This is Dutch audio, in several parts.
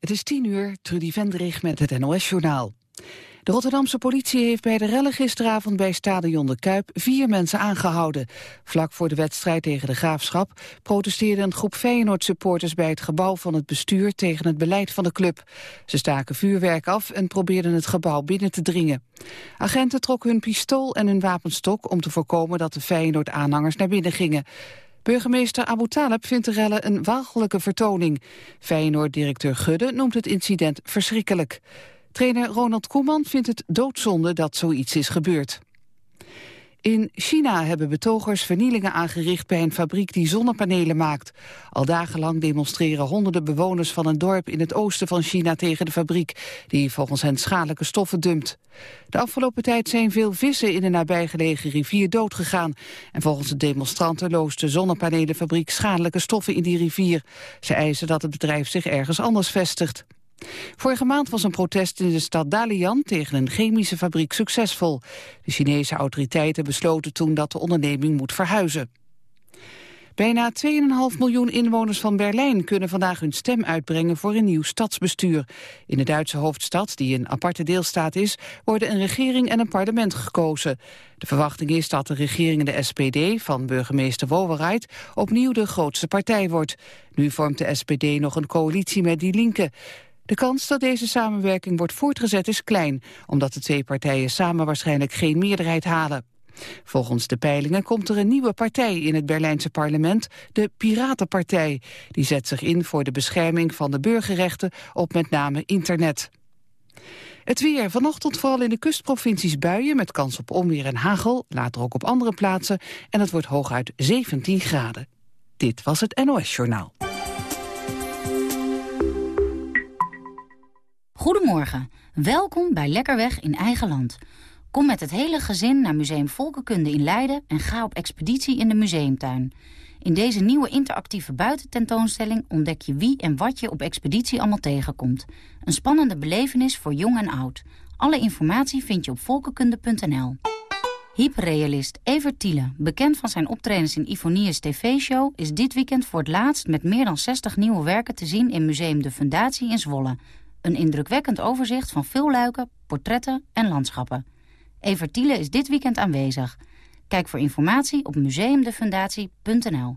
Het is tien uur, Trudy Vendrig met het NOS-journaal. De Rotterdamse politie heeft bij de rellen gisteravond bij Stadion de Kuip vier mensen aangehouden. Vlak voor de wedstrijd tegen de Graafschap protesteerde een groep Feyenoord-supporters bij het gebouw van het bestuur tegen het beleid van de club. Ze staken vuurwerk af en probeerden het gebouw binnen te dringen. Agenten trokken hun pistool en hun wapenstok om te voorkomen dat de Feyenoord-aanhangers naar binnen gingen. Burgemeester Abu Talib vindt de rellen een walgelijke vertoning. Feyenoord-directeur Gudde noemt het incident verschrikkelijk. Trainer Ronald Koeman vindt het doodzonde dat zoiets is gebeurd. In China hebben betogers vernielingen aangericht bij een fabriek die zonnepanelen maakt. Al dagenlang demonstreren honderden bewoners van een dorp in het oosten van China tegen de fabriek, die volgens hen schadelijke stoffen dumpt. De afgelopen tijd zijn veel vissen in de nabijgelegen rivier doodgegaan. En volgens de demonstranten loost de zonnepanelenfabriek schadelijke stoffen in die rivier. Ze eisen dat het bedrijf zich ergens anders vestigt. Vorige maand was een protest in de stad Dalian tegen een chemische fabriek succesvol. De Chinese autoriteiten besloten toen dat de onderneming moet verhuizen. Bijna 2,5 miljoen inwoners van Berlijn kunnen vandaag hun stem uitbrengen voor een nieuw stadsbestuur. In de Duitse hoofdstad, die een aparte deelstaat is, worden een regering en een parlement gekozen. De verwachting is dat de regering en de SPD van burgemeester Wowereit opnieuw de grootste partij wordt. Nu vormt de SPD nog een coalitie met Die Linke. De kans dat deze samenwerking wordt voortgezet is klein, omdat de twee partijen samen waarschijnlijk geen meerderheid halen. Volgens de peilingen komt er een nieuwe partij in het Berlijnse parlement, de Piratenpartij. Die zet zich in voor de bescherming van de burgerrechten op met name internet. Het weer. Vanochtend vooral in de kustprovincies buien met kans op onweer en hagel. Later ook op andere plaatsen. En het wordt hooguit 17 graden. Dit was het NOS Journaal. Goedemorgen, welkom bij Lekkerweg in eigen land. Kom met het hele gezin naar Museum Volkenkunde in Leiden... en ga op expeditie in de museumtuin. In deze nieuwe interactieve buitententoonstelling ontdek je wie en wat je op expeditie allemaal tegenkomt. Een spannende belevenis voor jong en oud. Alle informatie vind je op volkenkunde.nl. Hyperrealist Evert Thiele, bekend van zijn optredens in Ivoniers TV-show... is dit weekend voor het laatst met meer dan 60 nieuwe werken te zien... in Museum De Fundatie in Zwolle... Een indrukwekkend overzicht van veel luiken, portretten en landschappen. Evert Thiele is dit weekend aanwezig. Kijk voor informatie op museumdefundatie.nl.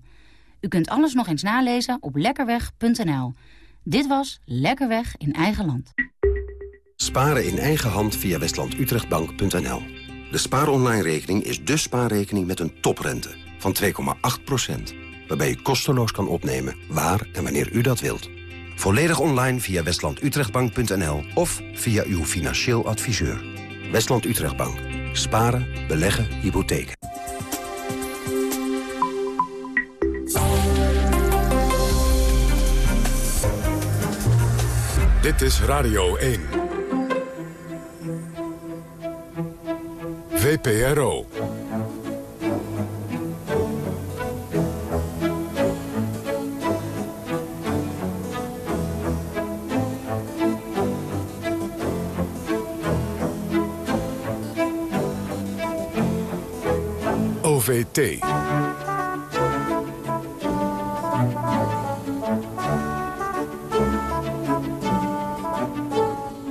U kunt alles nog eens nalezen op lekkerweg.nl. Dit was Lekkerweg in eigen land. Sparen in eigen hand via westlandutrechtbank.nl. De spaaronline-rekening is de spaarrekening met een toprente van 2,8%. Waarbij u kosteloos kan opnemen waar en wanneer u dat wilt. Volledig online via westlandutrechtbank.nl of via uw financieel adviseur. Westland Utrechtbank. Sparen, beleggen, hypotheken. Dit is Radio 1. VPRO. OVT.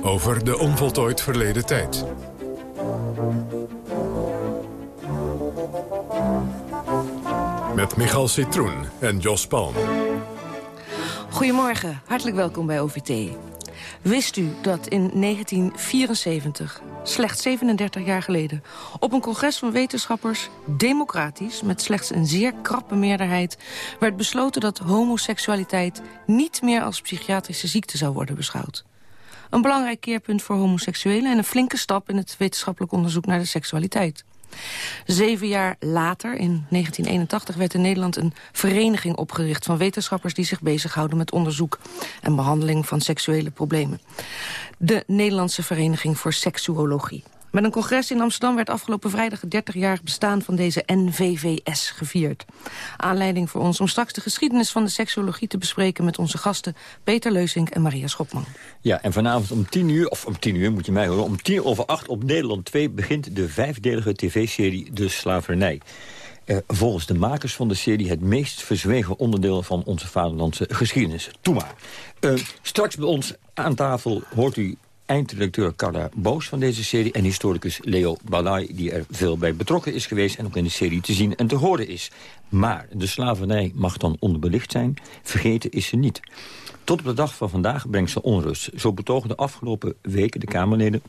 Over de onvoltooid verleden tijd. Met Michal Citroen en Jos Palm. Goedemorgen, hartelijk welkom bij OVT. Wist u dat in 1974, slechts 37 jaar geleden... op een congres van wetenschappers, democratisch... met slechts een zeer krappe meerderheid... werd besloten dat homoseksualiteit niet meer als psychiatrische ziekte zou worden beschouwd. Een belangrijk keerpunt voor homoseksuelen... en een flinke stap in het wetenschappelijk onderzoek naar de seksualiteit. Zeven jaar later, in 1981, werd in Nederland een vereniging opgericht... van wetenschappers die zich bezighouden met onderzoek en behandeling van seksuele problemen. De Nederlandse Vereniging voor Seksuologie. Met een congres in Amsterdam werd afgelopen vrijdag het 30-jarig bestaan van deze NVVS gevierd. Aanleiding voor ons om straks de geschiedenis van de seksuologie te bespreken met onze gasten Peter Leusink en Maria Schopman. Ja, en vanavond om tien uur, of om tien uur moet je mij horen, om tien over acht op Nederland 2 begint de vijfdelige tv-serie De Slavernij. Uh, volgens de makers van de serie het meest verzwegen onderdeel van onze vaderlandse geschiedenis. Toe maar. Uh, straks bij ons aan tafel hoort u eindredacteur Carla Boos van deze serie... en historicus Leo Balai, die er veel bij betrokken is geweest... en ook in de serie te zien en te horen is. Maar de slavernij mag dan onderbelicht zijn. Vergeten is ze niet. Tot op de dag van vandaag brengt ze onrust. Zo betogen de afgelopen weken de Kamerleden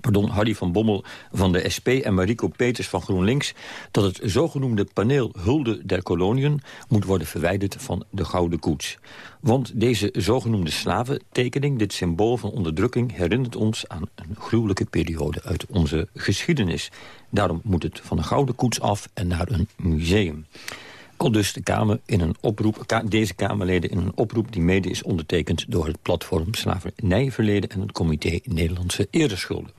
pardon, Hardy van Bommel van de SP en Mariko Peters van GroenLinks... dat het zogenoemde paneel Hulde der Koloniën moet worden verwijderd van de Gouden Koets. Want deze zogenoemde slaventekening, dit symbool van onderdrukking... herinnert ons aan een gruwelijke periode uit onze geschiedenis. Daarom moet het van de Gouden Koets af en naar een museum. Al dus de Kamer in een oproep, deze Kamerleden in een oproep... die mede is ondertekend door het platform Slavernijverleden... en het Comité Nederlandse Eerderschulden.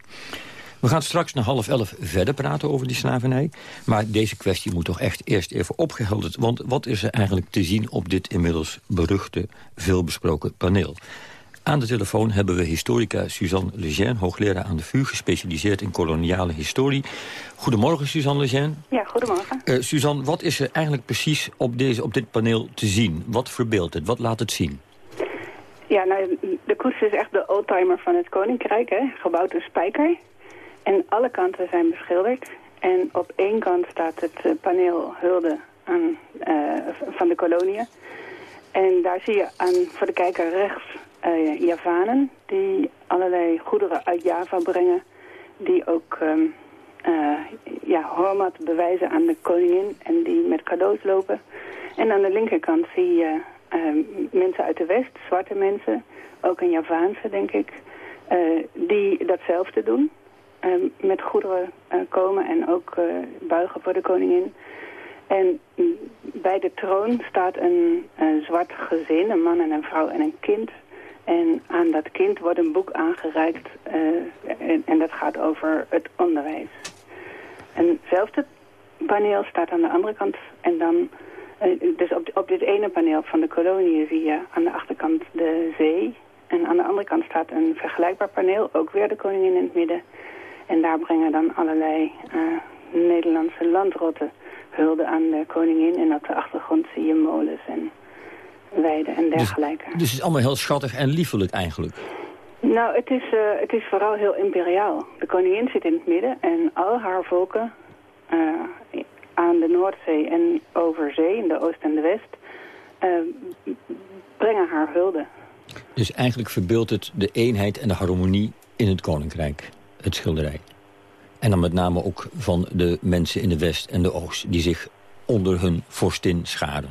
We gaan straks na half elf verder praten over die slavernij. Maar deze kwestie moet toch echt eerst even opgehelderd. Want wat is er eigenlijk te zien op dit inmiddels beruchte, veelbesproken paneel? Aan de telefoon hebben we historica Suzanne Lejeune... hoogleraar aan de VU, gespecialiseerd in koloniale historie. Goedemorgen, Suzanne Lejeune. Ja, goedemorgen. Uh, Suzanne, wat is er eigenlijk precies op, deze, op dit paneel te zien? Wat verbeeldt het? Wat laat het zien? Ja, nou, de koets is echt de oldtimer van het Koninkrijk, hè? gebouwd door spijker. En alle kanten zijn beschilderd. En op één kant staat het eh, paneel hulde aan, uh, van de koloniën. En daar zie je aan, voor de kijker rechts uh, Javanen die allerlei goederen uit Java brengen. Die ook um, uh, ja, hormat bewijzen aan de koningin en die met cadeaus lopen. En aan de linkerkant zie je uh, mensen uit de West, zwarte mensen, ook een Javaanse denk ik, uh, die datzelfde doen. Ehm, met goederen komen en ook buigen voor de koningin. En bij de troon staat een, een zwart gezin, een man en een vrouw en een kind en aan dat kind wordt een boek aangereikt uh, en, en, dat gaat over het onderwijs. En hetzelfde paneel staat aan de andere kant en dan... Uh, dus op, dit ene paneel van de koloniën zie je aan de achterkant de zee. En aan de andere kant staat een vergelijkbaar paneel, ook weer de koningin in het midden. En daar brengen dan allerlei uh, Nederlandse landrotten hulde aan de koningin. En op de achtergrond zie je molens en weiden en dus- dergelijke. Dus, dus het is allemaal heel schattig en liefelijk eigenlijk? Nou, het is, uh, het is vooral heel imperiaal. De koningin zit in het midden en al haar volken uh, aan de Noordzee en over zee, in de Oost en de West, uh, brengen haar hulde. Dus eigenlijk verbeeldt het de eenheid en de harmonie in het koninkrijk, het schilderij. En dan met name ook van de mensen in de West en de Oost... die zich onder hun vorstin scharen.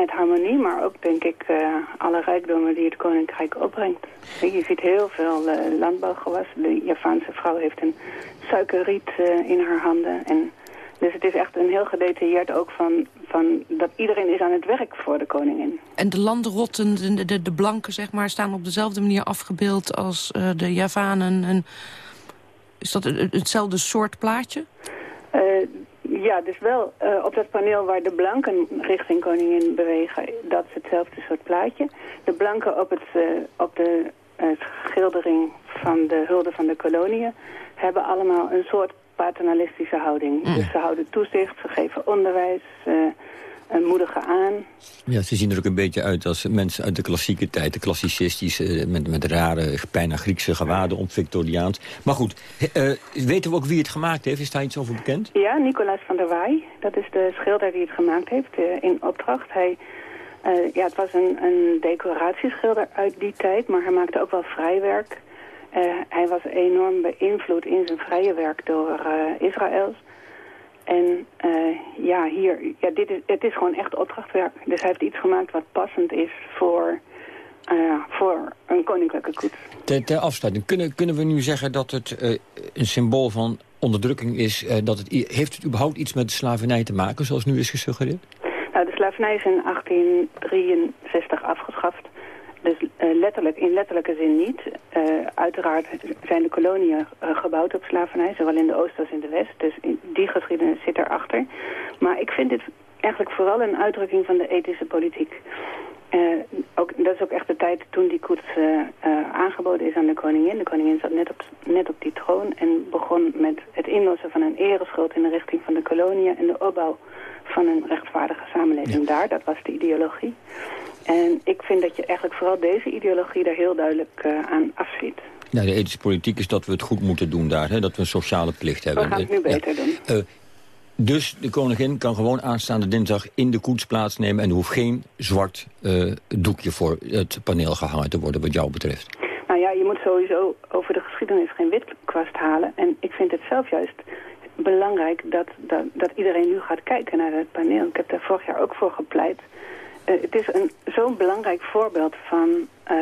Eenheid, harmonie, maar ook, denk ik, uh, alle rijkdommen die het koninkrijk opbrengt. Je ziet heel veel uh, landbouwgewas. De Javaanse vrouw heeft een suikerriet uh, in haar handen. En dus het is echt een heel gedetailleerd ook van, van dat iedereen is aan het werk voor de koningin. En de landrotten, de, de, de blanken, zeg maar, staan op dezelfde manier afgebeeld als de Javanen. En is dat hetzelfde soort plaatje? Ja, dus wel uh, op dat paneel waar de blanken richting koningin bewegen, dat is hetzelfde soort plaatje. De blanken op, het, uh, op de uh, schildering van de hulde van de koloniën hebben allemaal een soort paternalistische houding. Dus ze houden toezicht, ze geven onderwijs, en moedigen aan. Ja, ze zien er ook een beetje uit als mensen uit de klassieke tijd. De klassicistische, met, met rare, bijna Griekse gewaden om Victoriaans. Maar goed, uh, weten we ook wie het gemaakt heeft? Is daar iets over bekend? Ja, Nicolaas van der Waai. Dat is de schilder die het gemaakt heeft uh, in opdracht. Hij, uh, ja, het was een, een decoratieschilder uit die tijd, maar hij maakte ook wel vrijwerk. hij was enorm beïnvloed in zijn vrije werk door Israëls. En uh, ja, hier, ja, dit is, het is gewoon echt opdrachtwerk. Dus hij heeft iets gemaakt wat passend is voor, uh, voor een koninklijke koets. Ter, ter afsluiting, kunnen, kunnen we nu zeggen dat het uh, een symbool van onderdrukking is? dat het, heeft het überhaupt iets met de slavernij te maken, zoals nu is gesuggereerd? Nou, de slavernij is in 1863 afgeschaft. Dus uh, letterlijk, in letterlijke zin niet. Uh, uiteraard zijn de koloniën uh, gebouwd op slavernij, zowel in de Oost als in de West. Dus in die geschiedenis zit erachter. Maar ik vind dit eigenlijk vooral een uitdrukking van de ethische politiek. Ook, dat is ook echt de tijd toen die koets aangeboden is aan de koningin. De koningin zat net op, net op die troon en begon met het inlossen van een ereschuld in de richting van de koloniën en de opbouw van een rechtvaardige samenleving daar. Dat was de ideologie. En ik vind dat je eigenlijk vooral deze ideologie daar heel duidelijk aan afziet. Nou, de ethische politiek is dat we het goed moeten doen daar. Hè? Dat we een sociale plicht hebben. We gaan het nu beter doen. Dus de koningin kan gewoon aanstaande dinsdag in de koets plaatsnemen... en er hoeft geen zwart uh, doekje voor het paneel gehangen te worden wat jou betreft. Nou ja, je moet sowieso over de geschiedenis geen witkwast halen. En ik vind het zelf juist belangrijk dat, dat, dat iedereen nu gaat kijken naar het paneel. Ik heb daar vorig jaar ook voor gepleit. Uh, het is zo'n belangrijk voorbeeld van uh,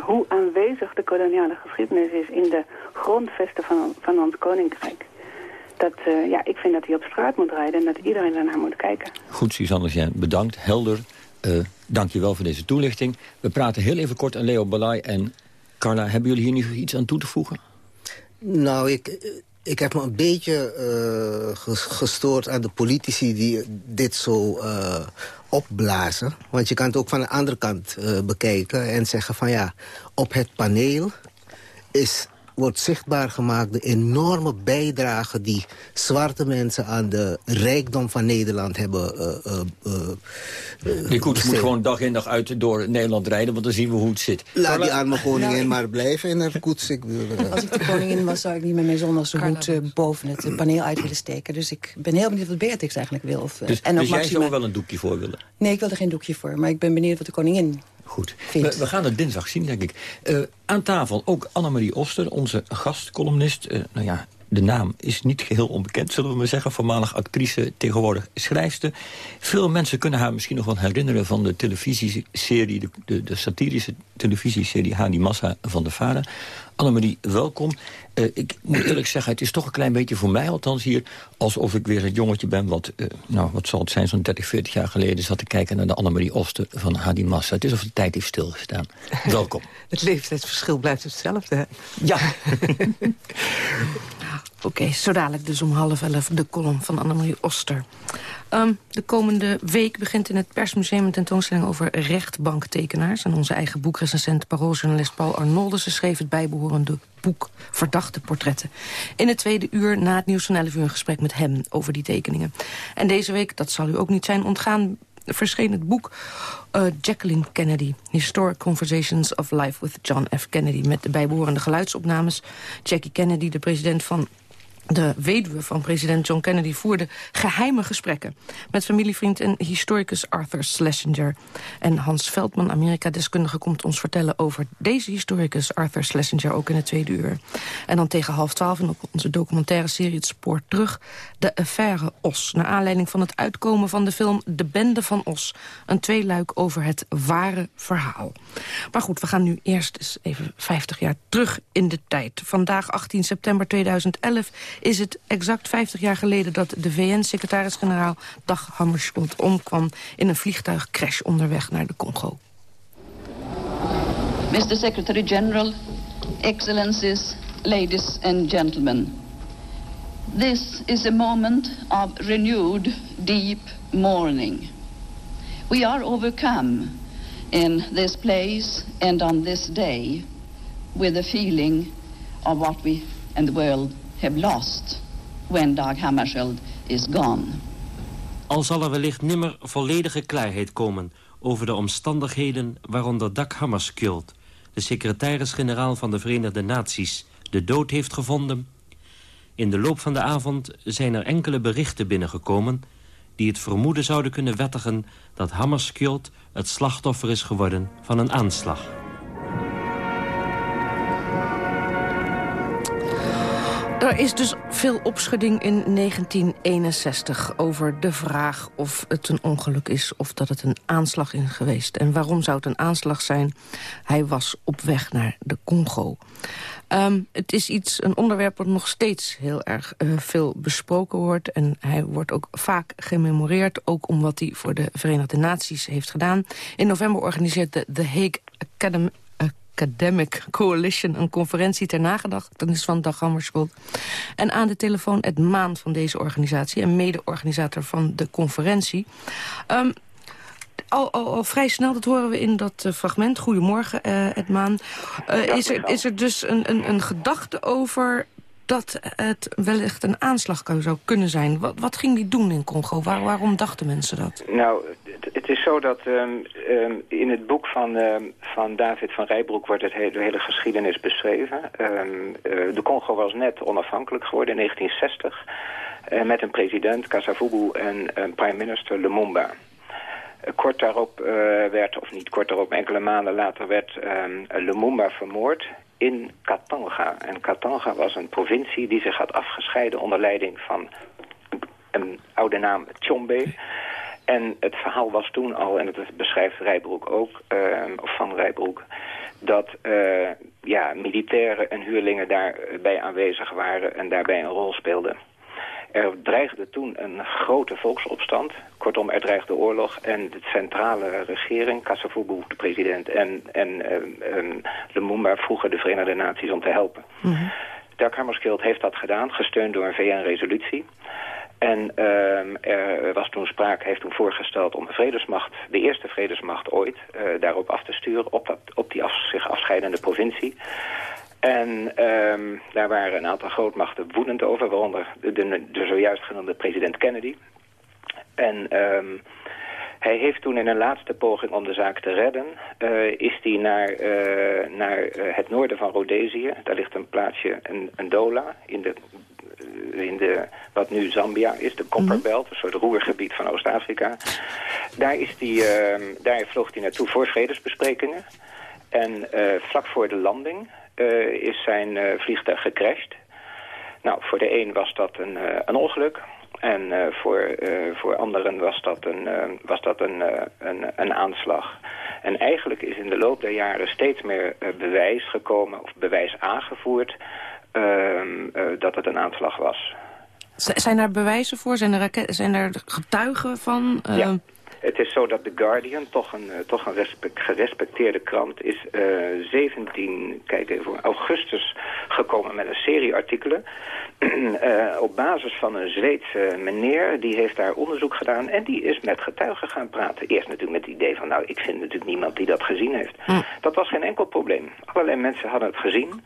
hoe aanwezig de koloniale geschiedenis is in de grondvesten van, van ons koninkrijk. Dat, uh, ja, ik vind dat hij op straat moet rijden en dat iedereen daarnaar moet kijken. Goed, Suzanne Jean, bedankt. Helder. Uh, dank je wel voor deze toelichting. We praten heel even kort aan Leo Balai en Carla. Hebben jullie hier nu iets aan toe te voegen? Nou, ik, ik heb me een beetje uh, gestoord aan de politici die dit zo uh, opblazen. Want je kan het ook van de andere kant uh, bekijken en zeggen van ja, op het paneel is wordt zichtbaar gemaakt de enorme bijdrage die zwarte mensen aan de rijkdom van Nederland hebben uh, uh, Die koets moet gewoon dag in dag uit door Nederland rijden, want dan zien we hoe het zit. Laat die arme koningin nou, maar blijven in haar koets. Ik Als ik de koningin was, zou ik niet met mijn zondagse hoed boven het paneel uit willen steken. Dus ik ben heel benieuwd wat Beatrix eigenlijk wil. Of, dus, en dus jij zou wel een doekje voor willen? Nee, ik wil er geen doekje voor, maar ik ben benieuwd wat de koningin Goed. We, we, gaan het dinsdag zien, denk ik. Uh, aan tafel ook Annemarie Oster, onze gastcolumnist. Uh, nou ja, de naam is niet geheel onbekend, zullen we maar zeggen. Voormalig actrice, tegenwoordig schrijfster. Veel mensen kunnen haar misschien nog wel herinneren... van de televisieserie, de, de, de satirische televisieserie Hani Massa van de Vader. Annemarie, welkom. Uh, ik moet eerlijk zeggen, het is toch een klein beetje voor mij althans hier... alsof ik weer het jongetje ben wat, uh, nou, wat zal het zijn, zo'n 30, 40 jaar geleden... zat te kijken naar de Annemarie Oster van Hadi Massa. Het is of de tijd heeft stilgestaan. welkom. Het leeftijdsverschil blijft hetzelfde, hè? Ja. Oké, zo dadelijk dus om half elf de column van Annemarie Oster. Um, de komende week begint in het Persmuseum een tentoonstelling over rechtbanktekenaars. En onze eigen boekrecensent, parooljournalist Paul Arnoldussen schreef het bijbehorende boek Verdachte Portretten. In het tweede uur na het nieuws van 11 uur een gesprek met hem over die tekeningen. En deze week, dat zal u ook niet zijn ontgaan, verscheen het boek uh, Jacqueline Kennedy. Historic Conversations of Life with John F. Kennedy. Met de bijbehorende geluidsopnames. Jackie Kennedy, de president van de weduwe van president John Kennedy voerde geheime gesprekken... met familievriend en historicus Arthur Schlesinger. En Hans Veldman, Amerika-deskundige, komt ons vertellen... over deze historicus Arthur Schlesinger, ook in het tweede uur. En dan tegen half twaalf in onze documentaire serie Het Spoor Terug... de affaire Os, naar aanleiding van het uitkomen van de film De Bende van Os. Een tweeluik over het ware verhaal. Maar goed, we gaan nu eerst eens even 50 jaar terug in de tijd. Vandaag 18 september 2011 is het exact 50 jaar geleden dat de VN-secretaris-generaal Dag Hammarskjöld omkwam in een vliegtuigcrash onderweg naar de Congo. Mr. Secretary General, Excellencies, ladies and gentlemen. This is a moment of renewed deep mourning. We are overcome in this place and on this day with a feeling of what we and the world have when Dag Hammarskjöld is gone. Al zal er wellicht nimmer volledige klaarheid komen over de omstandigheden waaronder Dag Hammarskjöld, de secretaris-generaal van de Verenigde Naties, de dood heeft gevonden. In de loop van de avond zijn er enkele berichten binnengekomen die het vermoeden zouden kunnen wettigen dat Hammarskjöld het slachtoffer is geworden van een aanslag. Er is dus veel opschudding in 1961 over de vraag of het een ongeluk is... of dat het een aanslag is geweest. En waarom zou het een aanslag zijn? Hij was op weg naar de Congo. Um, het is iets, een onderwerp dat nog steeds heel erg uh, veel besproken wordt. En hij wordt ook vaak gememoreerd, ook om wat hij voor de Verenigde Naties heeft gedaan. In november organiseert de Hague Academy, Academic Coalition... een conferentie ter nagedachtenis van Dag Hammarskjöld. En aan de telefoon het Maan van deze organisatie... en mede-organisator van de conferentie. Um, al, vrij snel, dat horen we in dat fragment. Goedemorgen, uh, Edmaan. is, er, is er dus een, een, een gedachte over dat het wellicht een aanslag zou kunnen zijn. Wat, wat ging die doen in Congo? Waar, waarom dachten mensen dat? Nou, het, is zo dat um, um, in het boek van, um, van David van Rijbroek... wordt het de hele geschiedenis beschreven. Uh, de Congo was net onafhankelijk geworden in 1960... Uh, met een president, Kasavubu, en een prime minister, Lumumba. Kort daarop werd, of niet kort daarop, enkele maanden later werd Lumumba vermoord in Katanga. En Katanga was een provincie die zich had afgescheiden onder leiding van een oude naam Tjombe. En het verhaal was toen al, en dat beschrijft Rijbroek ook, uh, of Van Rijbroek, dat uh, ja, militairen en huurlingen daarbij aanwezig waren en daarbij een rol speelden. Er dreigde toen een grote volksopstand. Kortom, er dreigde oorlog. En de centrale regering, Kasavubu, de president... en, en um, um, Lumumba vroegen de Verenigde Naties om te helpen. Mm -hmm. Hammarskjöld heeft dat gedaan, gesteund door een VN-resolutie. En um, er was toen sprake, heeft toen voorgesteld om de vredesmacht, de eerste vredesmacht ooit, uh, daarop af te sturen, op, dat, op die af, zich afscheidende provincie. En um, daar waren een aantal grootmachten woedend over, waaronder de, de, de zojuist genoemde president Kennedy. En um, hij heeft toen in een laatste poging om de zaak te redden... Uh, is hij naar, uh, naar uh, het noorden van Rhodesië. Daar ligt een plaatsje, een, een dola, in de, in de, wat nu Zambia is, de Copperbelt. Een soort roergebied van Oost-Afrika. Daar, is die, daar vloog hij naartoe voor vredesbesprekingen. En vlak voor de landing is zijn uh, vliegtuig gecrashed. Nou, voor de een was dat een, uh, een ongeluk. En voor, voor anderen was dat een, was dat een, een, een, aanslag. En eigenlijk is in de loop der jaren steeds meer bewijs gekomen... of bewijs aangevoerd ehm, dat het een aanslag was. zijn er bewijzen voor? Zijn er, zijn er getuigen van? Ja. Het is zo dat The Guardian, toch een, uh, toch een respect, gerespecteerde krant, is uh, 17, kijk even, augustus gekomen met een serie artikelen. uh, op basis van een Zweedse meneer, die heeft daar onderzoek gedaan en die is met getuigen gaan praten. Eerst natuurlijk met het idee van, nou, ik vind natuurlijk niemand die dat gezien heeft. Hm. Dat was geen enkel probleem. Allerlei mensen hadden het gezien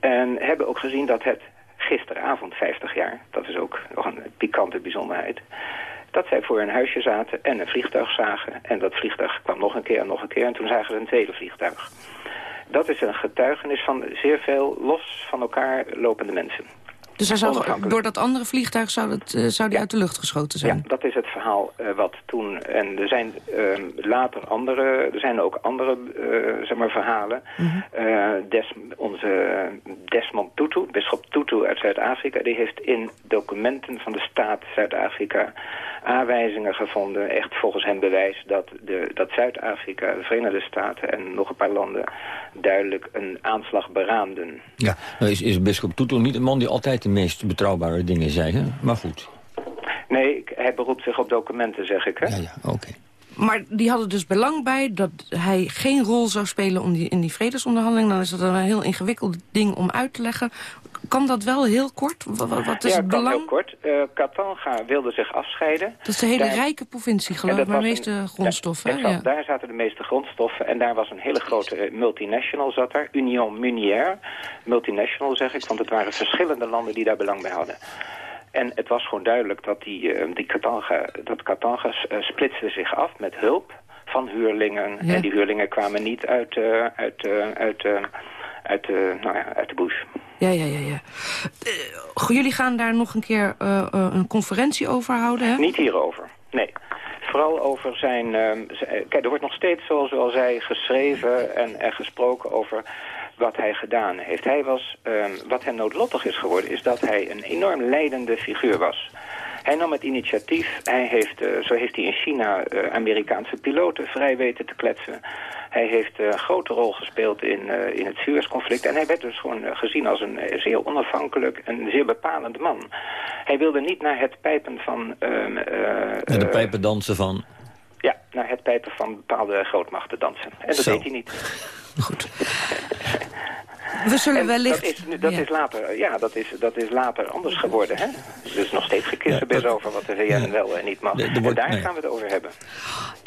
en hebben ook gezien dat het gisteravond, 50 jaar, dat is ook nog een pikante bijzonderheid dat zij voor een huisje zaten en een vliegtuig zagen. En dat vliegtuig kwam nog een keer en nog een keer en toen zagen ze een tweede vliegtuig. Dat is een getuigenis van zeer veel los van elkaar lopende mensen. Dus hij zou, door dat andere vliegtuig zou, het, uh, zou die uit de lucht geschoten zijn? Ja, dat is het verhaal uh, wat toen... En er zijn uh, later andere... Er zijn ook andere zeg maar verhalen. Mm -hmm. Des, onze Desmond Tutu, bischop Tutu uit Zuid-Afrika... die heeft in documenten van de staat Zuid-Afrika aanwijzingen gevonden. Echt volgens hem bewijs dat, de, dat Zuid-Afrika, de Verenigde Staten en nog een paar landen duidelijk een aanslag beraamden. Ja, nou is, is bischop Tutu niet een man die altijd de meest betrouwbare dingen hè? maar goed. Nee, hij beroept zich op documenten, zeg ik. Hè? Ja, ja, oké. Maar die hadden dus belang bij dat hij geen rol zou spelen om die, in die vredesonderhandeling. Dan is dat een heel ingewikkeld ding om uit te leggen. Kan dat wel heel kort? Wat, is ja, het belang? heel kort. Uh, Katanga wilde zich afscheiden. Dat is de hele daar... rijke provincie, geloof ik, met de meeste een, grondstoffen. Ja, ja. Daar zaten de meeste grondstoffen. En daar was een hele grote multinational zat daar. Union Munière. Multinational zeg ik, want het waren verschillende landen die daar belang bij hadden. En het was gewoon duidelijk dat die, uh, die Katanga, dat Katanga uh, splitste zich af met hulp van huurlingen. Ja. En die huurlingen kwamen niet uit, uh, uit, uit, uit, nou ja, uit de bush. Ja, ja, ja. ja. Uh, jullie gaan daar nog een keer uh, uh, een conferentie over houden, hè? Niet hierover, nee. Vooral over zijn... kijk, er wordt nog steeds, zoals u al zei, geschreven en, en gesproken over wat hij gedaan heeft. Hij was, um, wat hem noodlottig is geworden, is dat hij een enorm leidende figuur was. Hij nam het initiatief. Hij heeft, uh, zo heeft hij in China uh, Amerikaanse piloten vrij weten te kletsen. Hij heeft uh, een grote rol gespeeld in, in het Suez-conflict. En hij werd dus gewoon gezien als een zeer onafhankelijk en zeer bepalend man. Hij wilde niet naar het pijpen van... en de pijpen dansen van... Ja, naar het pijpen van bepaalde grootmachten dansen. En dat Zo. deed hij niet. Goed. We zullen En wellicht... Dat, is, dat, Ja. is later, ja, dat, is, dat is later anders geworden. Hè? Er is nog steeds gekissenbis Ja, dat- over wat de VN wel en niet mag. En daar nee. gaan we het over hebben.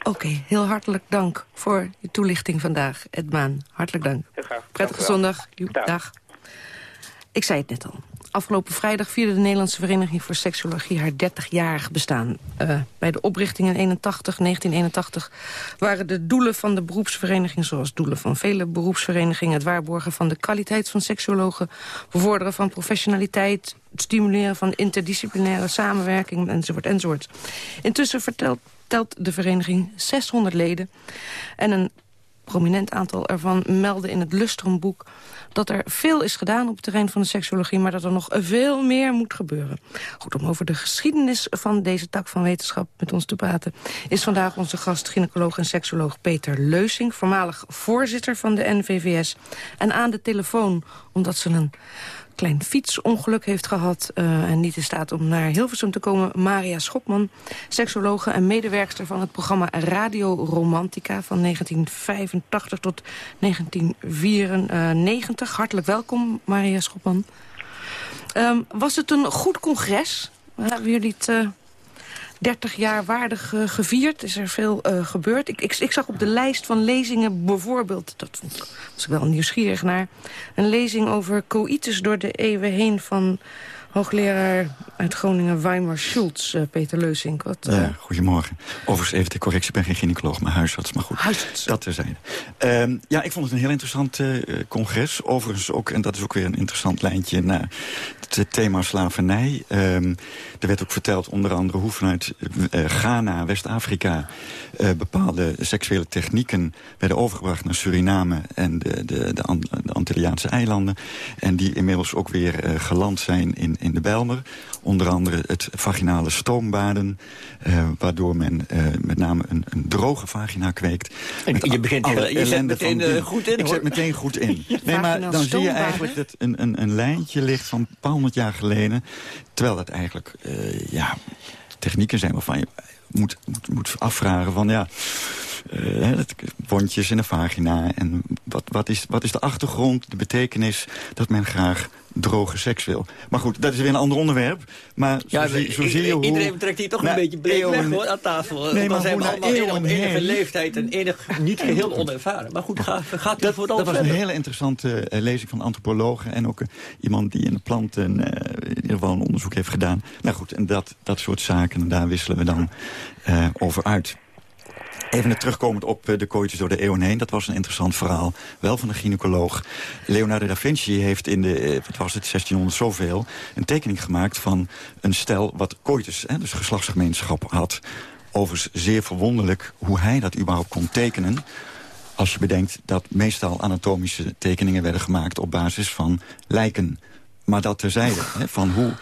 Oké, heel hartelijk dank voor je toelichting vandaag, Edmaan. Hartelijk dank. Heel graag. Prettige zondag. Dag. Ik zei het net al. Afgelopen vrijdag vierde de Nederlandse Vereniging voor Seksologie haar 30-jarig bestaan. Eh, bij de oprichting in 81, 1981 waren de doelen van de beroepsvereniging... zoals doelen van vele beroepsverenigingen... het waarborgen van de kwaliteit van seksologen... bevorderen van professionaliteit... het stimuleren van interdisciplinaire samenwerking, enzovoort, enzovoort. Intussen vertelt, telt de vereniging 600 leden... en een prominent aantal ervan melden in het Lustrumboek dat er veel is gedaan op het terrein van de seksologie... maar dat er nog veel meer moet gebeuren. Goed, om over de geschiedenis van deze tak van wetenschap met ons te praten... is vandaag onze gast, gynaecoloog en seksoloog Peter Leusing... voormalig voorzitter van de NVVS. En aan de telefoon, omdat ze een klein fietsongeluk heeft gehad... eh, en niet in staat om naar Hilversum te komen. Maria Schopman, seksologe en medewerkster van het programma Radio Romantica... van 1985 tot 1994. Hartelijk welkom, Maria Schopman. Ehm, was het een goed congres? Hebben jullie het... eh, 30 jaar waardig eh, gevierd. Is er veel eh, gebeurd. Ik, ik, ik zag op de lijst van lezingen bijvoorbeeld... dat was ik wel nieuwsgierig naar... een lezing over coïtus door de eeuwen heen... van hoogleraar uit Groningen Weimar Schultz, eh, Peter Leusink. Wat, eh, Ja, goedemorgen. Overigens even de correctie, ik ben geen gynaecoloog, maar huisarts. Maar goed, Huisarts. dat terzijde. Ehm ja, ik vond het een heel interessant eh, congres. Overigens ook, en dat is ook weer een interessant lijntje... naar het thema slavernij. Ehm, er werd ook verteld onder andere hoe vanuit eh, Ghana, West-Afrika... eh, bepaalde seksuele technieken werden overgebracht naar Suriname... en de, de, de, An- de Antilliaanse eilanden. En die inmiddels ook weer eh, geland zijn in, in de Bijlmer. Onder andere het vaginale stoombaden... eh, waardoor men eh, met name een, een droge vagina kweekt. En je begint alle je zet meteen, eh, goed in, Ik hoor. zet meteen goed in. Nee, maar dan zie je eigenlijk dat een, een, een lijntje ligt van een paar honderd jaar geleden. Terwijl dat eigenlijk, ja, technieken zijn waarvan je moet, moet, moet afvragen van, ja... het- wondjes in de vagina. En wat, wat, is, wat is de achtergrond, de betekenis dat men graag droge seks wil? Maar goed, dat is weer een ander onderwerp. Maar Ja, zo, zie, zo zie je hoe... iedereen trekt hier toch een beetje bleek weg hoor, aan tafel. Nee, maar zijn na allemaal eeuwen op enige leeftijd en enig, niet geheel onervaren. Maar goed, ga, gaat dat vooral Dat was een hele interessante eh, lezing van antropologen... en ook eh, iemand die in de planten eh, in ieder geval een onderzoek heeft gedaan. Nou goed, en dat, dat soort zaken, en daar wisselen we dan over uit. Even terugkomend op eh, de kooitjes door de eeuwen heen. Dat was een interessant verhaal, wel van een gynaecoloog. Leonardo da Vinci heeft in de, eh, wat was het, 1600 zoveel... een tekening gemaakt van een stel wat kooitjes, hè, dus geslachtsgemeenschap had. Overigens zeer verwonderlijk hoe hij dat überhaupt kon tekenen... als je bedenkt dat meestal anatomische tekeningen werden gemaakt... op basis van lijken. Maar dat terzijde, hè, van hoe...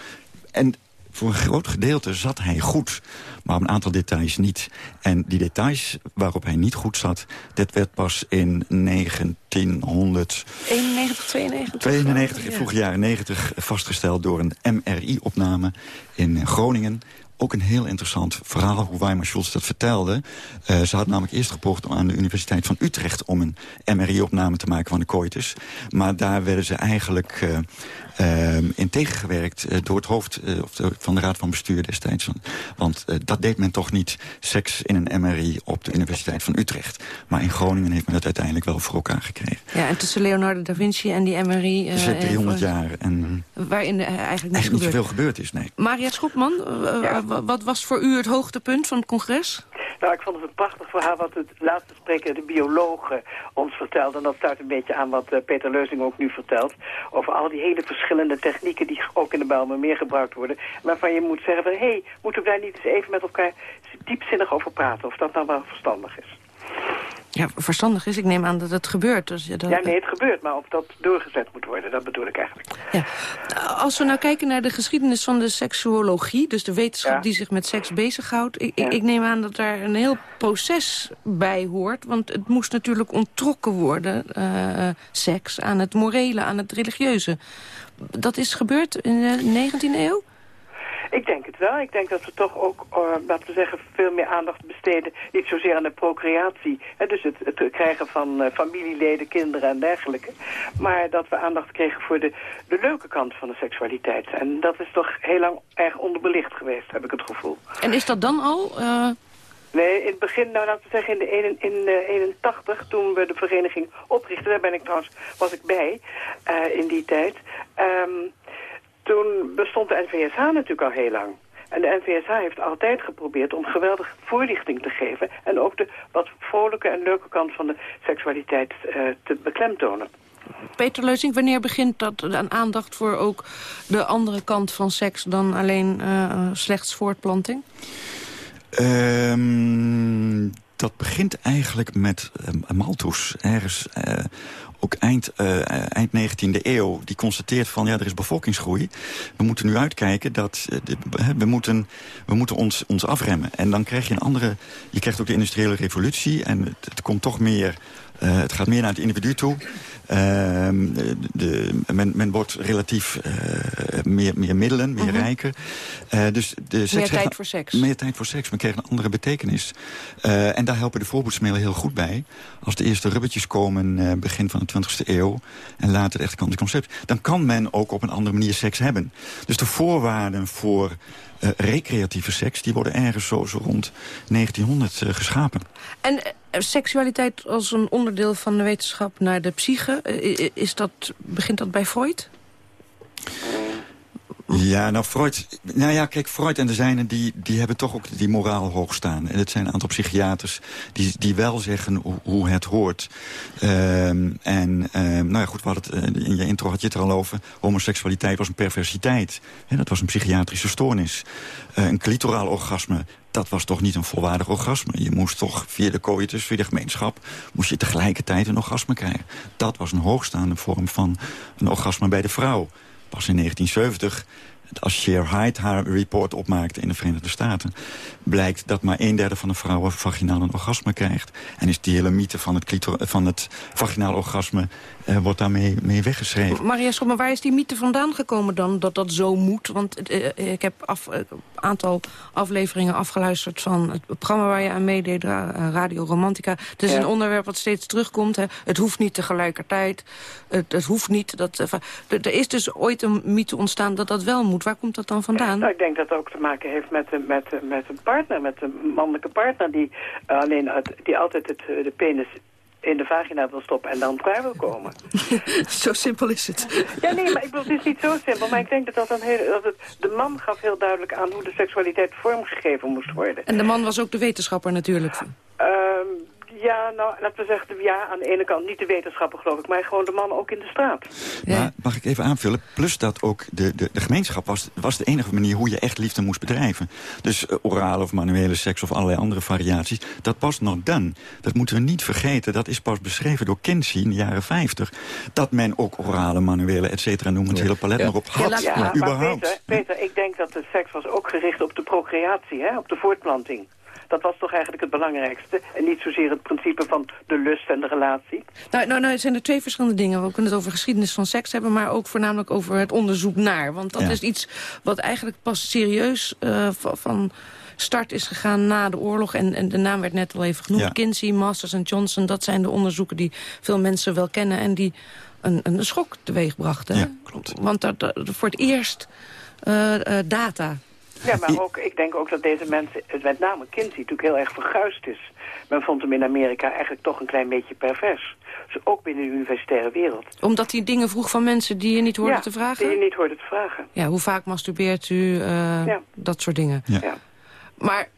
En voor een groot gedeelte zat hij goed, maar op een aantal details niet. En die details waarop hij niet goed zat... dit werd pas in 1900... 91, 92? 92, Ja. vroege jaren 90, vastgesteld door een MRI-opname in Groningen. Ook een heel interessant verhaal hoe Weimar Schulz dat vertelde. Eh, ze had namelijk eerst gepoogd aan de Universiteit van Utrecht... om een MRI-opname te maken van de coitus. Maar daar werden ze eigenlijk eh, eh, in tegengewerkt... eh, door het hoofd eh, van de Raad van Bestuur destijds. Want eh, dat deed men toch niet, seks in een MRI op de Universiteit van Utrecht. Maar in Groningen heeft men dat uiteindelijk wel voor elkaar gekregen. Ja, en tussen Leonardo da Vinci en die MRI... eh, Zit 300 eh, jaar en Waarin eigenlijk niets eigenlijk niet zoveel gebeurd is, nee. Maria Schopman, wat was voor u het hoogtepunt van het congres? Nou, ik vond het een prachtig verhaal wat het laatste spreker, de bioloog, eh, ons vertelde. En dat sluit een beetje aan wat Peter Leuzing ook nu vertelt. Over al die hele verschillende technieken die ook in de Bijlmermeer gebruikt worden. Waarvan je moet zeggen van, hé, hey, moeten we daar niet eens even met elkaar diepzinnig over praten? Of dat nou wel verstandig is. Ja, verstandig is. Ik neem aan dat het gebeurt. Dus, ja, dat- Ja, nee, het gebeurt, maar of dat doorgezet moet worden, dat bedoel ik eigenlijk. Als we nou kijken naar de geschiedenis van de seksuologie... dus de wetenschap Ja. die zich met seks bezighoudt... Ik, ik, ik neem aan dat daar een heel proces bij hoort. Want het moest natuurlijk onttrokken worden, eh, seks... aan het morele, aan het religieuze. Dat is gebeurd in de 19e eeuw? Ik denk het wel. Ik denk dat we toch ook, uh, laten we zeggen, veel meer aandacht besteden. Niet zozeer aan de procreatie. Hè, dus het, het krijgen van uh, familieleden, kinderen en dergelijke. Maar dat we aandacht kregen voor de, de leuke kant van de seksualiteit. En dat is toch heel lang erg onderbelicht geweest, heb ik het gevoel. En is dat dan al... Uh... Nee, in het begin, nou laten we zeggen in de, in de 81, toen we de vereniging oprichten, daar ben ik trouwens, was ik bij uh, in die tijd. Um, toen bestond de NVSH natuurlijk al heel lang. En de NVSH heeft altijd geprobeerd om geweldig voorlichting te geven... en ook de wat vrolijke en leuke kant van de seksualiteit uh, te beklemtonen. Peter Leuzing, wanneer begint dat een aandacht voor ook de andere kant van seks... dan alleen uh, slechts voortplanting? Um, dat begint eigenlijk met uh, Malthus. Ergens uh, ook eind, uh, eind 19e eeuw, die constateert van... ja, er is bevolkingsgroei. We moeten nu uitkijken dat... De, we moeten, we moeten ons, ons afremmen. En dan krijg je een andere... je krijgt ook de industriële revolutie... en het komt toch meer... het gaat meer naar het individu toe. Uh, de, men, men wordt relatief uh, meer, meer middelen, meer uh -huh. rijker. Uh, dus de meer tijd voor seks. Meer tijd voor seks. Men krijgt een andere betekenis. en daar helpen de voorboedsmiddelen heel goed bij. Als de eerste rubbertjes komen begin van de 20e eeuw... en later het echte concept... dan kan men ook op een andere manier seks hebben. Dus de voorwaarden voor uh, recreatieve seks... die worden ergens zo, zo rond 1900 uh, geschapen. En uh, seksualiteit als een onderdeel van de wetenschap naar de psyche... is dat, begint dat bij Freud? Ja, nou Freud... Nou ja, kijk, Freud en de zijnen, die, die hebben toch ook die moraal hoog staan. En het zijn een aantal psychiaters die, die wel zeggen hoe, hoe het hoort. Um, en um, nou ja, goed, we het, in je intro had je het er al over. Homoseksualiteit was een perversiteit. He, dat was een psychiatrische stoornis. Uh, een clitoraal orgasme, dat was toch niet een volwaardig orgasme. Je moest toch via de coitus, via de gemeenschap... moest je tegelijkertijd een orgasme krijgen. Dat was een hoogstaande vorm van een orgasme bij de vrouw. Pas in 1970, als Cher Hyde haar report opmaakte in de Verenigde Staten... blijkt dat maar een derde van de vrouwen vaginaal een orgasme krijgt. En is die hele mythe van het, van het vaginaal orgasme... Uh, wordt daarmee mee weggeschreven. Maria Schop, maar waar is die mythe vandaan gekomen dan, dat dat zo moet? Want uh, ik heb een uh, aantal afleveringen afgeluisterd van het programma waar je aan meedeed, Radio Romantica. Het is ja. een onderwerp wat steeds terugkomt. Hè. Het hoeft niet tegelijkertijd. Het, het hoeft niet. Dat, er is dus ooit een mythe ontstaan dat dat wel moet. Waar komt dat dan vandaan? Nou, ik denk dat het ook te maken heeft met, met, met een partner, met een mannelijke partner... die, alleen, die altijd het, de penis in de vagina wil stoppen en dan klaar wil komen. zo simpel is het. Ja, nee, maar ik bedoel, het is niet zo simpel. Maar ik denk dat, dat, een hele, dat het, de man gaf heel duidelijk aan hoe de seksualiteit vormgegeven moest worden. En de man was ook de wetenschapper natuurlijk. Um, ja, nou, laten we zeggen, ja, aan de ene kant niet de wetenschapper, geloof ik... maar gewoon de man ook in de straat. Ja. Maar mag ik even aanvullen? Plus dat ook de, de, de gemeenschap was, was de enige manier... hoe je echt liefde moest bedrijven. Dus uh, orale of manuele seks of allerlei andere variaties... dat pas nog dan. Dat moeten we niet vergeten. Dat is pas beschreven door Kinsey in de jaren 50. Dat men ook orale, manuele, et cetera, noem het ja. hele palet ja. nog op had. Ja, ja, überhaupt. Peter, Peter, ik denk dat de seks was ook gericht op de procreatie, hè, op de voortplanting. Dat was toch eigenlijk het belangrijkste. En niet zozeer het principe van de lust en de relatie. Nou, nou, nou het zijn er twee verschillende dingen. We kunnen het over geschiedenis van seks hebben... maar ook voornamelijk over het onderzoek naar. Want dat ja. is iets wat eigenlijk pas serieus uh, van start is gegaan na de oorlog. En, en de naam werd net al even genoemd. Ja. Kinsey, Masters en Johnson, dat zijn de onderzoeken die veel mensen wel kennen... en die een, een schok teweeg brachten. Ja, klopt. Want dat, dat, voor het eerst uh, uh, data ja, maar ook, ik denk ook dat deze mensen, met name Kinsey, natuurlijk heel erg verguisd is. Men vond hem in Amerika eigenlijk toch een klein beetje pervers. Dus ook binnen de universitaire wereld. Omdat hij dingen vroeg van mensen die je niet hoorde ja, te vragen? die je niet hoorde te vragen. Ja, hoe vaak masturbeert u? Uh, ja. Dat soort dingen. Ja. ja. Maar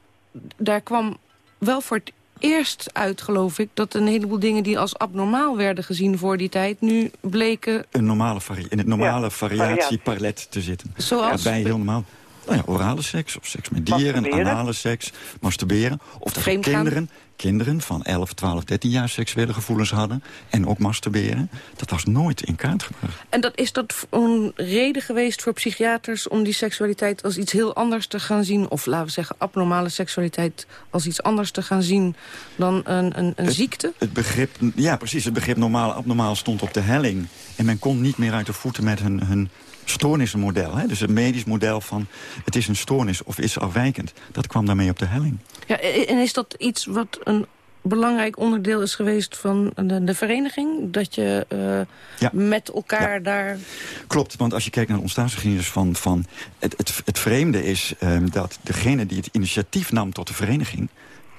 daar kwam wel voor het eerst uit, geloof ik... dat een heleboel dingen die als abnormaal werden gezien voor die tijd... nu bleken... Een normale in het normale ja, variatiepalet te zitten. Zoals? Ja, bij heel normaal. Nou ja, orale seks of seks met dieren, anale seks, masturberen. Of dat kinderen, kinderen van 11, 12, 13 jaar seksuele gevoelens hadden. En ook masturberen. Dat was nooit in kaart gebracht. En dat, is dat een reden geweest voor psychiaters om die seksualiteit als iets heel anders te gaan zien? Of laten we zeggen abnormale seksualiteit als iets anders te gaan zien dan een, een, een het, ziekte? Het begrip, ja precies, het begrip normaal abnormaal stond op de helling. En men kon niet meer uit de voeten met hun, hun stoornismodel. Hè? Dus het medisch model van het is een stoornis of is afwijkend. Dat kwam daarmee op de helling. Ja, en is dat iets wat een belangrijk onderdeel is geweest van de, de vereniging? Dat je uh, met elkaar daar... Klopt, want als je kijkt naar de ontstaansgeschiedenis van... van het, het, het vreemde is um, dat degene die het initiatief nam tot de vereniging...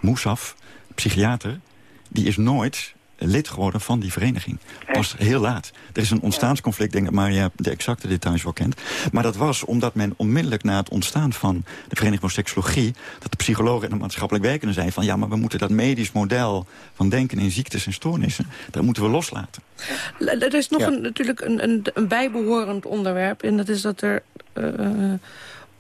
Moesaf, psychiater, die is nooit lid geworden van die vereniging. Pas heel laat. Er is een ontstaansconflict, denk ik dat Maria de exacte details wel kent. Maar dat was omdat men onmiddellijk na het ontstaan van de Vereniging voor Seksologie... dat de psychologen en de maatschappelijk werkenden zeiden van... ja, maar we moeten dat medisch model van denken in ziektes en stoornissen... dat moeten we loslaten. Er is nog een, natuurlijk een, een, een, bijbehorend onderwerp... en dat is dat er... Uh,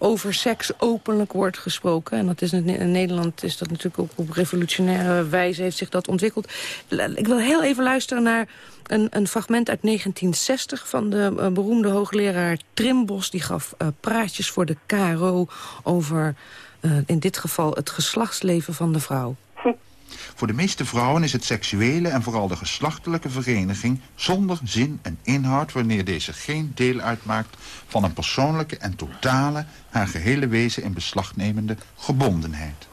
over seks openlijk wordt gesproken. En dat is in Nederland is dat natuurlijk ook op revolutionaire wijze heeft zich dat ontwikkeld. Ik wil heel even luisteren naar een, een fragment uit 1960 van de uh, beroemde hoogleraar Trimbos. Die gaf uh, praatjes voor de KRO over uh, in dit geval het geslachtsleven van de vrouw. Voor de meeste vrouwen is het seksuele en vooral de geslachtelijke vereniging zonder zin en inhoud wanneer deze geen deel uitmaakt van een persoonlijke en totale, haar gehele wezen in beslag nemende gebondenheid.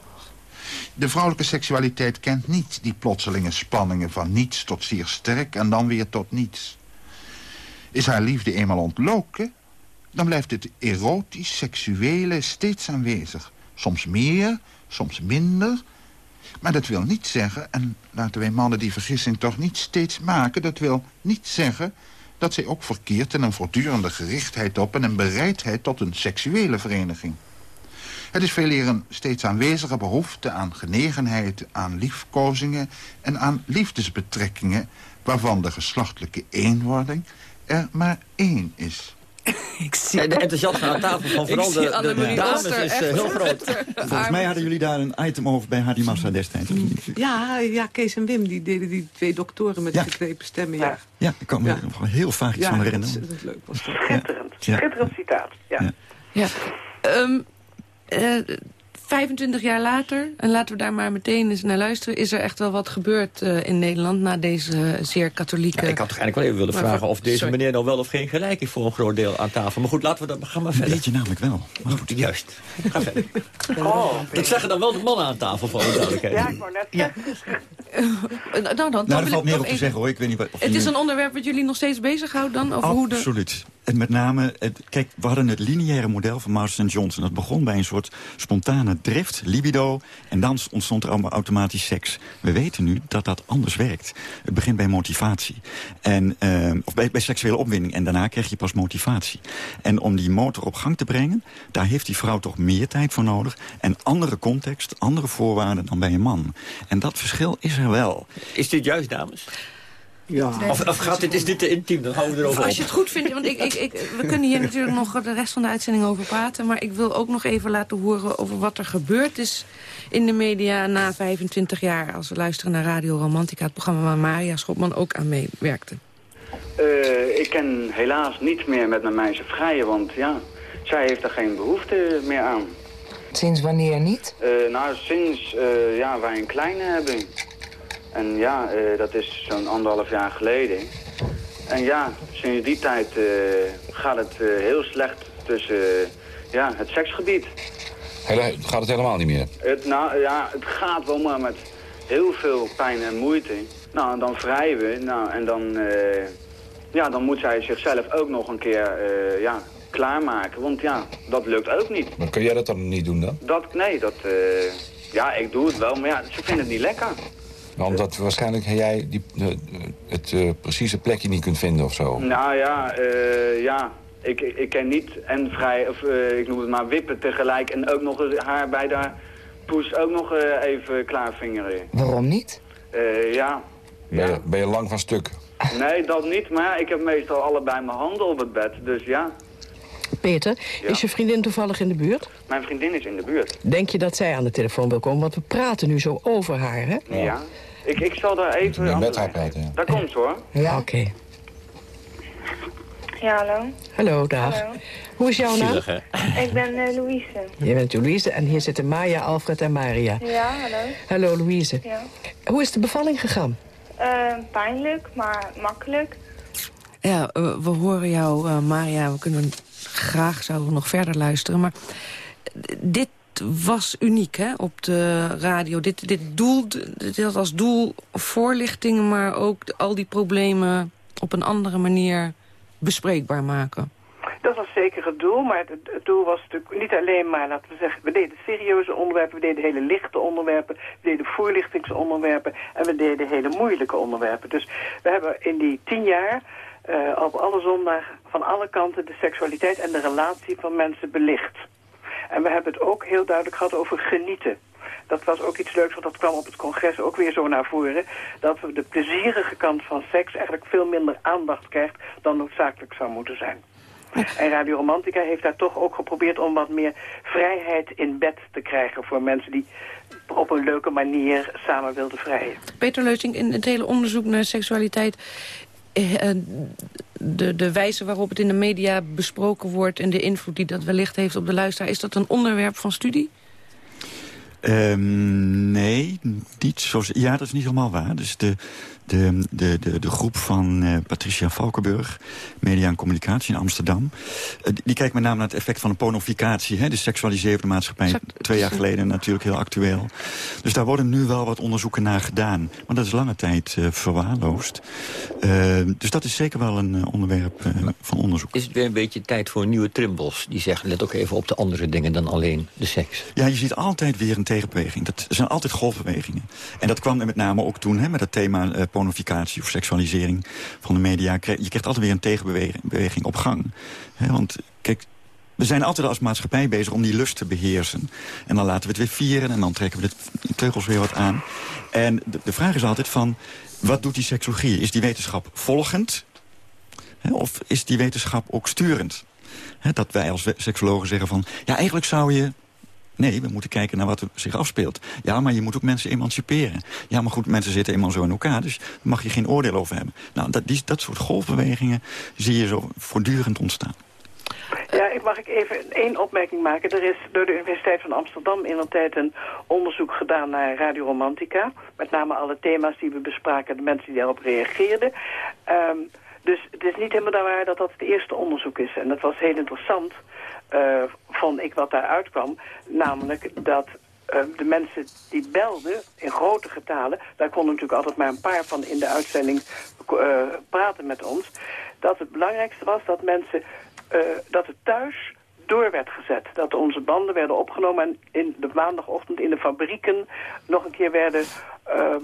De vrouwelijke seksualiteit kent niet die plotselinge spanningen van niets tot zeer sterk en dan weer tot niets. Is haar liefde eenmaal ontloken, dan blijft het erotisch-seksuele steeds aanwezig. Soms meer, soms minder, maar dat wil niet zeggen, en laten wij mannen die vergissing toch niet steeds maken... dat wil niet zeggen dat zij ook verkeert in een voortdurende gerichtheid op... en een bereidheid tot een seksuele vereniging. Het is veel eer een steeds aanwezige behoefte aan genegenheid, aan liefkozingen... en aan liefdesbetrekkingen waarvan de geslachtelijke eenwording er maar één is. ik zie... De enthousiasme aan tafel van vooral de, de, de dames is uh, heel groot. Volgens mij hadden jullie daar een item over bij Hadi Massa destijds. Ja, ja, Kees en Wim die deden die twee doktoren met ja. de geknepen stemmen. Ja, ja ik kan me ja. heel vaak iets ja, van herinneren. Dat is leuk was dat. Schitterend, schitterend citaat. Ja. ja. Um, uh, 25 jaar later, en laten we daar maar meteen eens naar luisteren... is er echt wel wat gebeurd uh, in Nederland na deze zeer katholieke... Ja, ik had toch eigenlijk wel even willen vragen of deze sorry. meneer nou wel of geen gelijk heeft... voor een groot deel aan tafel. Maar goed, laten we dat, gaan maar verder. Weet je namelijk wel. Maar goed, juist. Ga verder. Oh, dat zeggen dan wel de mannen aan tafel, voor de duidelijkheid. Ja, ik wou net ja. nou, dan, dan, nou, daar valt meer op te zeggen, hoor. Ik weet niet wat, of het is een onderwerp wat jullie nog steeds bezighoudt dan? Over Absoluut. Hoe de... En met name, kijk, we hadden het lineaire model van Marston Johnson. Dat begon bij een soort spontane drift, libido. En dan ontstond er allemaal automatisch seks. We weten nu dat dat anders werkt. Het begint bij motivatie. En, uh, of bij, bij seksuele opwinding. En daarna krijg je pas motivatie. En om die motor op gang te brengen... daar heeft die vrouw toch meer tijd voor nodig. En andere context, andere voorwaarden dan bij een man. En dat verschil is er wel. Is dit juist, dames? Ja. Of, of gaat dit, is dit te intiem? Dan gaan we erover Als je het goed vindt, want ik, ik, ik, we kunnen hier natuurlijk nog de rest van de uitzending over praten. Maar ik wil ook nog even laten horen over wat er gebeurd is in de media na 25 jaar. Als we luisteren naar Radio Romantica, het programma waar Maria Schopman ook aan meewerkte. Uh, ik kan helaas niet meer met mijn meisje vrijen, want ja, zij heeft er geen behoefte meer aan. Sinds wanneer niet? Uh, nou, sinds uh, ja, wij een kleine hebben. En ja, uh, dat is zo'n anderhalf jaar geleden. En ja, sinds die tijd uh, gaat het uh, heel slecht tussen ja, het seksgebied. Hele, gaat het helemaal niet meer? Het, nou, ja, het gaat wel, maar met heel veel pijn en moeite. Nou, dan vrijen we. Nou, en dan, ja, dan moet zij zichzelf ook nog een keer ja, klaarmaken. Want ja, dat lukt ook niet. Maar kun jij dat dan niet doen dan? Dat, nee, dat... ja, ik doe het wel, maar ja, ze vinden het niet lekker. Omdat waarschijnlijk jij die, de, het uh, precieze plekje niet kunt vinden of zo. Nou ja, uh, ja. Ik, ik ken niet en vrij, of uh, ik noem het maar wippen tegelijk. En ook nog haar bij de poes ook nog even klaarvingeren. Waarom niet? ja. Ben je, ben je lang van stuk? Nee, dat niet. Maar ja, ik heb meestal allebei mijn handen op het bed. Dus ja. Peter, ja. is je vriendin toevallig in de buurt? Mijn vriendin is in de buurt. Denk je dat zij aan de telefoon wil komen? Want we praten nu zo over haar, hè? Ja. Ik, ik zal daar even... Met haar praten, ja. Daar komt hoor. Ja, oké. Okay. Ja, hallo. Hallo, dag. Hallo. Hoe is jouw naam? Ik ben uh, Louise. Je bent Louise en hier zitten Maya, Alfred en Maria. Ja, hallo. Hallo, Louise. Ja. Hoe is de bevalling gegaan? Uh, pijnlijk, maar makkelijk. Ja, we horen jou, uh, Maria. We kunnen graag zouden nog verder luisteren. Maar dit was uniek hè, op de radio. Dit, dit, doel, dit had als doel voorlichting, maar ook al die problemen op een andere manier bespreekbaar maken. Dat was zeker het doel, maar het, doel was natuurlijk niet alleen maar, laten we zeggen, we deden serieuze onderwerpen, we deden hele lichte onderwerpen, we deden voorlichtingsonderwerpen en we deden hele moeilijke onderwerpen. Dus we hebben in die tien jaar uh, op alle zondagen van alle kanten de seksualiteit en de relatie van mensen belicht. En we hebben het ook heel duidelijk gehad over genieten. Dat was ook iets leuks, want dat kwam op het congres ook weer zo naar voren. Dat we de plezierige kant van seks eigenlijk veel minder aandacht krijgt dan noodzakelijk zou moeten zijn. En Radio Romantica heeft daar toch ook geprobeerd om wat meer vrijheid in bed te krijgen voor mensen die op een leuke manier samen wilden vrijen. Peter Leusing, in het hele onderzoek naar seksualiteit de, de wijze waarop het in de media besproken wordt... en de invloed die dat wellicht heeft op de luisteraar... is dat een onderwerp van studie? Um, nee, niet zo. Ja, dat is niet helemaal waar. Dus de, de, de, de, de groep van uh, Patricia Valkenburg, Media en Communicatie in Amsterdam... Uh, die kijkt met name naar het effect van de pornificatie. Hè, de seksualiseerde maatschappij, twee jaar geleden natuurlijk heel actueel. Dus daar worden nu wel wat onderzoeken naar gedaan. Maar dat is lange tijd uh, verwaarloosd. dus dat is zeker wel een onderwerp van onderzoek. Is het weer een beetje tijd voor nieuwe trimbos? Die zeggen, let ook even op de andere dingen dan alleen de seks. Ja, je ziet altijd weer een tegenbeweging. Dat zijn altijd golfbewegingen. En dat kwam met name ook toen hè, met het thema pornificatie of seksualisering van de media. Je krijgt altijd weer een tegenbeweging op gang. want kijk, we zijn altijd als maatschappij bezig om die lust te beheersen. En dan laten we het weer vieren en dan trekken we de teugels weer wat aan. En de, de vraag is altijd van, wat doet die seksologie? Is die wetenschap volgend? of is die wetenschap ook sturend? dat wij als seksologen zeggen van... ja, eigenlijk zou je Nee, we moeten kijken naar wat er zich afspeelt. Ja, maar je moet ook mensen emanciperen. Ja, maar goed, mensen zitten eenmaal zo in elkaar, dus daar mag je geen oordeel over hebben. Nou, dat, die, dat soort golfbewegingen zie je zo voortdurend ontstaan. Ja, mag ik even één opmerking maken. Er is door de Universiteit van Amsterdam in een tijd een onderzoek gedaan naar Radio Romantica. Met name alle thema's die we bespraken, de mensen die daarop reageerden. Um, dus het is niet helemaal waar dat dat het eerste onderzoek is. En dat was heel interessant, uh, vond ik wat daaruit kwam. Namelijk dat uh, de mensen die belden in grote getalen... daar konden natuurlijk altijd maar een paar van in de uitzending uh, praten met ons... dat het belangrijkste was dat mensen... dat het thuis door werd gezet. Dat onze banden werden opgenomen en in de maandagochtend in de fabrieken nog een keer werden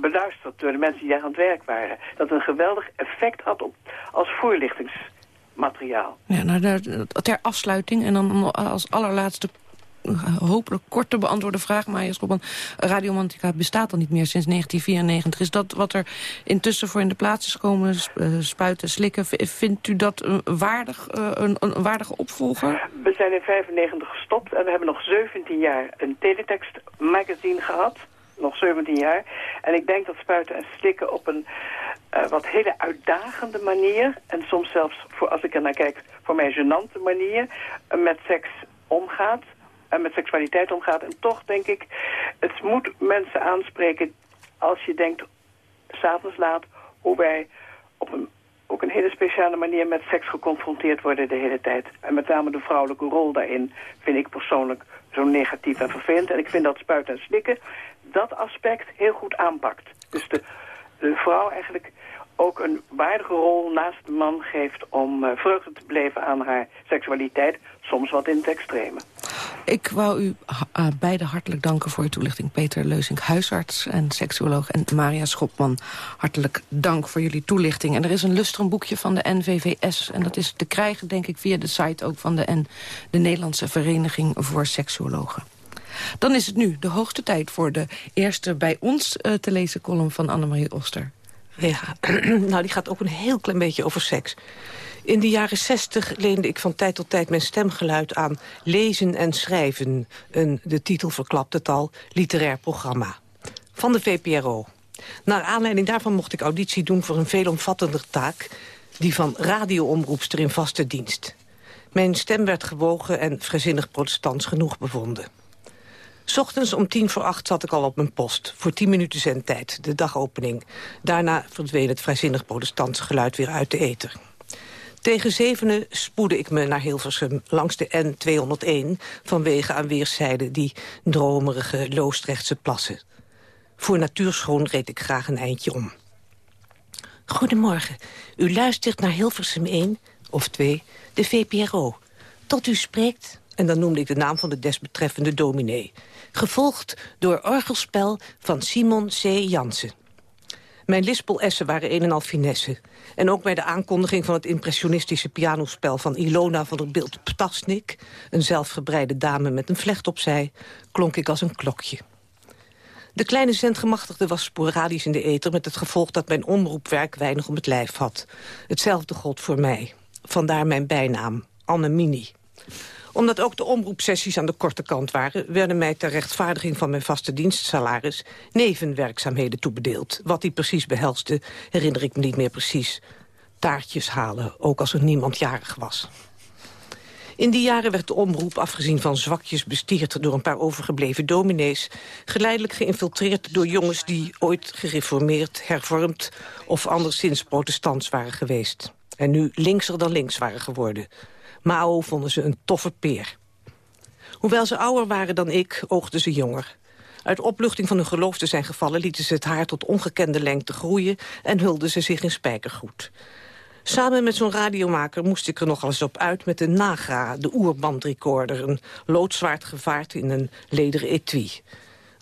beluisterd door de mensen die daar aan het werk waren. Dat een geweldig effect had op, als voorlichtingsmateriaal. Ja, nou, ter afsluiting en dan als allerlaatste hopelijk kort te beantwoorden vraag. Maar Robban, Radiomantica bestaat al niet meer sinds 1994. Is dat wat er intussen voor in de plaats is gekomen, eh, spuiten, slikken... vindt u dat een, waardig, eh, een, een waardige opvolger? We zijn in 95 gestopt en we hebben nog 17 jaar een teletext magazine gehad nog 17 jaar. En ik denk dat spuiten en slikken op een uh, wat hele uitdagende manier... en soms zelfs, voor, als ik er naar kijk, voor mij gênante manier... Uh, met seks omgaat en met seksualiteit omgaat. En toch denk ik, het moet mensen aanspreken als je denkt, s'avonds laat, hoe wij op een ook een hele speciale manier met seks geconfronteerd worden de hele tijd. En met name de vrouwelijke rol daarin vind ik persoonlijk zo negatief en vervelend. En ik vind dat spuiten en slikken dat aspect heel goed aanpakt. Dus de vrouw eigenlijk ook een waardige rol naast de man geeft om uh, vreugde te beleven aan haar seksualiteit, soms wat in het extreme. Ik wou u uh, beiden hartelijk danken voor uw toelichting. Peter Leusink, huisarts en seksuoloog. En Maria Schopman, hartelijk dank voor jullie toelichting. En er is een lustrum boekje van de NVVS. En dat is te krijgen, denk ik, via de site ook van de, N, de Nederlandse Vereniging voor Seksuologen. Dan is het nu de hoogste tijd voor de eerste bij ons uh, te lezen column van Annemarie Oster. Ja, nou die gaat ook een heel klein beetje over seks. In de jaren zestig leende ik van tijd tot tijd mijn stemgeluid aan Lezen en Schrijven. Een, de titel verklapt het al, literair programma. Van de VPRO. Naar aanleiding daarvan mocht ik auditie doen voor een veelomvattender taak... die van radioomroepster in vaste dienst. Mijn stem werd gewogen en vrijzinnig protestants genoeg bevonden. Ochtends om tien voor acht zat ik al op mijn post. Voor tien minuten zendtijd, de dagopening. Daarna verdween het vrijzinnig protestantse geluid weer uit de eter. Tegen zevenen spoedde ik me naar Hilversum langs de N201... vanwege aan die dromerige Loostrechtse plassen. Voor natuurschoon reed ik graag een eindje om. Goedemorgen. U luistert naar Hilversum 1, of 2, de VPRO. Tot u spreekt, en dan noemde ik de naam van de desbetreffende dominee. Gevolgd door orgelspel van Simon C. Jansen. Mijn lispelessen waren een en al finesse. En ook bij de aankondiging van het impressionistische pianospel... van Ilona van der Beeld Ptasnik, een zelfgebreide dame met een vlecht opzij... klonk ik als een klokje. De kleine zendgemachtigde was sporadisch in de ether... met het gevolg dat mijn omroepwerk weinig om het lijf had. Hetzelfde gold voor mij. Vandaar mijn bijnaam, Anne Mini omdat ook de omroepsessies aan de korte kant waren... werden mij ter rechtvaardiging van mijn vaste dienstsalaris... nevenwerkzaamheden toebedeeld. Wat die precies behelste, herinner ik me niet meer precies. Taartjes halen, ook als er niemand jarig was. In die jaren werd de omroep, afgezien van zwakjes bestierd door een paar overgebleven dominees, geleidelijk geïnfiltreerd door jongens die ooit gereformeerd, hervormd of anderszins protestants waren geweest. En nu linkser dan links waren geworden. Mao vonden ze een toffe peer. Hoewel ze ouder waren dan ik, oogden ze jonger. Uit opluchting van hun geloof te zijn gevallen... lieten ze het haar tot ongekende lengte groeien... en hulden ze zich in spijkergoed. Samen met zo'n radiomaker moest ik er nog eens op uit met de Nagra, de oerbandrecorder. Een loodzwaard gevaard in een lederen etui.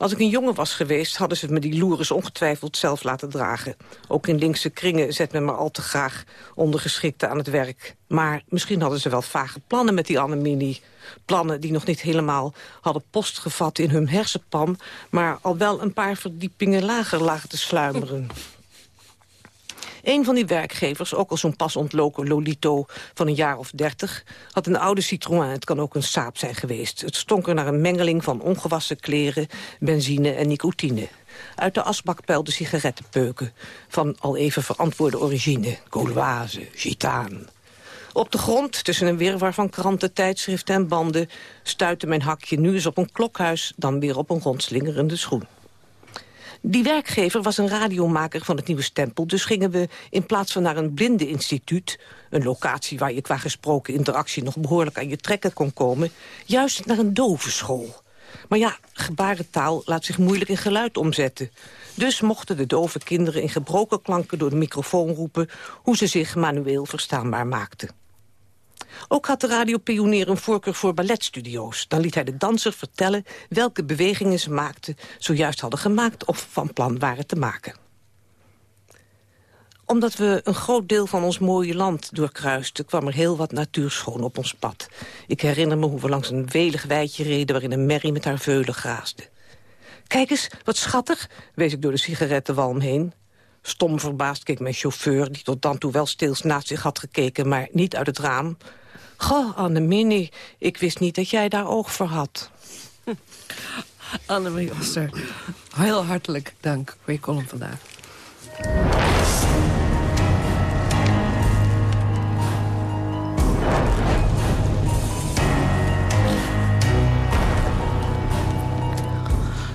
Als ik een jongen was geweest, hadden ze me die loeres ongetwijfeld zelf laten dragen. Ook in linkse kringen zet men maar al te graag ondergeschikte aan het werk. Maar misschien hadden ze wel vage plannen met die Annemini. Plannen die nog niet helemaal hadden postgevat in hun hersenpan... maar al wel een paar verdiepingen lager lagen te sluimeren. Een van die werkgevers, ook al zo'n pas ontloken Lolito van een jaar of dertig... had een oude Citroën, het kan ook een Saab zijn geweest. Het stonk er naar een mengeling van ongewassen kleren, benzine en nicotine. Uit de asbak peilden sigarettenpeuken van al even verantwoorde origine. Gauloise, gitaan. Op de grond, tussen een wirwar van kranten, tijdschriften en banden... stuitte mijn hakje nu eens op een klokhuis, dan weer op een rondslingerende schoen. Die werkgever was een radiomaker van het Nieuwe Stempel. Dus gingen we in plaats van naar een blindeninstituut... een locatie waar je qua gesproken interactie nog behoorlijk aan je trekken kon komen... juist naar een dovenschool. Maar ja, gebarentaal laat zich moeilijk in geluid omzetten. Dus mochten de dove kinderen in gebroken klanken door de microfoon roepen... hoe ze zich manueel verstaanbaar maakten. Ook had de radiopionier een voorkeur voor balletstudio's. Dan liet hij de danser vertellen welke bewegingen ze maakten... zojuist hadden gemaakt of van plan waren te maken omdat we een groot deel van ons mooie land doorkruisten... kwam er heel wat natuurschoon op ons pad. Ik herinner me hoe we langs een welig weidje reden... waarin een merrie met haar veulen graasde. Kijk eens, wat schattig, wees ik door de sigarettenwalm heen. Stom verbaasd keek mijn chauffeur, die tot dan toe wel stils naast zich had gekeken... maar niet uit het raam. Goh, Annemini, ik wist niet dat jij daar oog voor had. Annemarie Oster, heel hartelijk dank voor je column vandaag.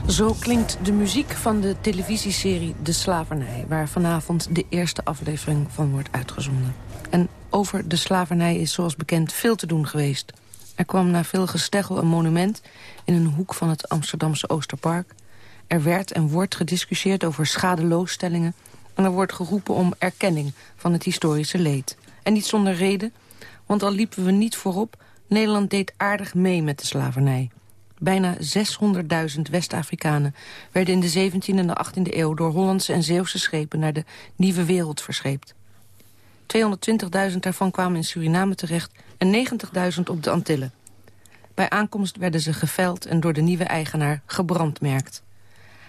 Zo klinkt de muziek van de televisieserie De Slavernij... waar vanavond de eerste aflevering van wordt uitgezonden. En over de slavernij is zoals bekend veel te doen geweest. Er kwam na veel gesteggel een monument in een hoek van het Amsterdamse Oosterpark. Er werd en wordt gediscussieerd over schadeloosstellingen... en er wordt geroepen om erkenning van het historische leed. En niet zonder reden, want al liepen we niet voorop... Nederland deed aardig mee met de slavernij. Bijna 600.000 West-Afrikanen werden in de 17e en de 18e eeuw... door Hollandse en Zeeuwse schepen naar de Nieuwe Wereld verscheept. 220.000 daarvan kwamen in Suriname terecht en 90.000 op de Antillen. Bij aankomst werden ze geveld en door de nieuwe eigenaar gebrandmerkt.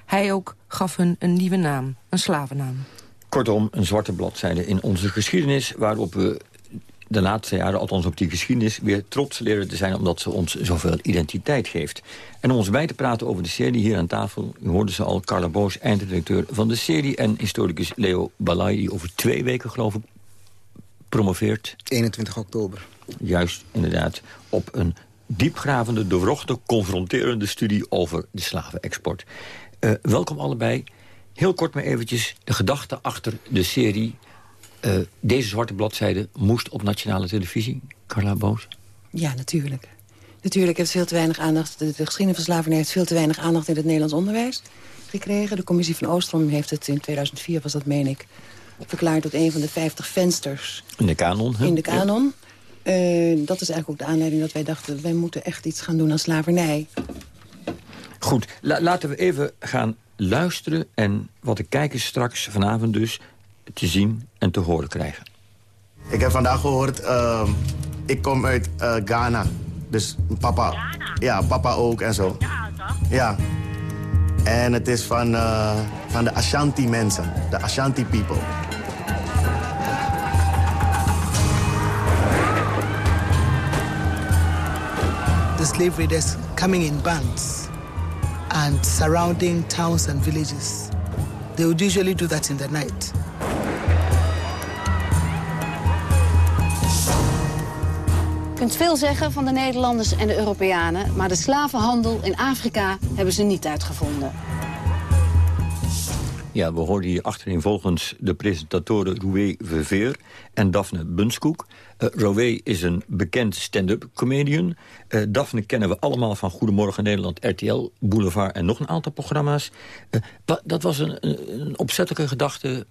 Hij ook gaf hun een nieuwe naam, een slavennaam. Kortom, een zwarte bladzijde in onze geschiedenis... waarop we de laatste jaren, althans op die geschiedenis... weer trots leren te zijn omdat ze ons zoveel identiteit geeft. En om ons bij te praten over de serie hier aan tafel... u hoorde ze al, Carla Boos, eindredacteur van de serie... en historicus Leo Balai, die over twee weken, geloof ik, promoveert. 21 oktober. Juist, inderdaad, op een diepgravende, doorwrochte, confronterende studie... over de slavenexport. Uh, welkom allebei. Heel kort maar eventjes de gedachte achter de serie Uh, deze zwarte bladzijde moest op nationale televisie, Carla Boos? Ja, natuurlijk. Natuurlijk heeft veel te weinig aandacht... De, de geschiedenis van slavernij heeft veel te weinig aandacht in het Nederlands onderwijs gekregen. De commissie van Oostrom heeft het in 2004, was dat meen ik... verklaard tot een van de 50 vensters. In de kanon, In de kanon. Uh, dat is eigenlijk ook de aanleiding dat wij dachten... wij moeten echt iets gaan doen aan slavernij. Goed, laten we even gaan luisteren... en wat de kijkers straks vanavond dus te zien en te horen krijgen. Ik heb vandaag gehoord, uh, ik kom uit uh, Ghana. Dus papa, Ghana? ja, papa ook en zo. Ja, toch? Ja. En het is van, uh, van de Ashanti mensen, de Ashanti people. The slave raiders coming in bands and surrounding towns and villages. They would usually do that in the night. Kunt veel zeggen van de Nederlanders en de Europeanen... maar de slavenhandel in Afrika hebben ze niet uitgevonden. Ja, we hoorden hier achterin volgens de presentatoren Roué Verveer en Daphne Bunskoek. Uh, Roué is een bekend stand-up comedian. Uh, Daphne kennen we allemaal van Goedemorgen Nederland, RTL, Boulevard en nog een aantal programma's. Uh, dat was een, een opzettelijke gedachte.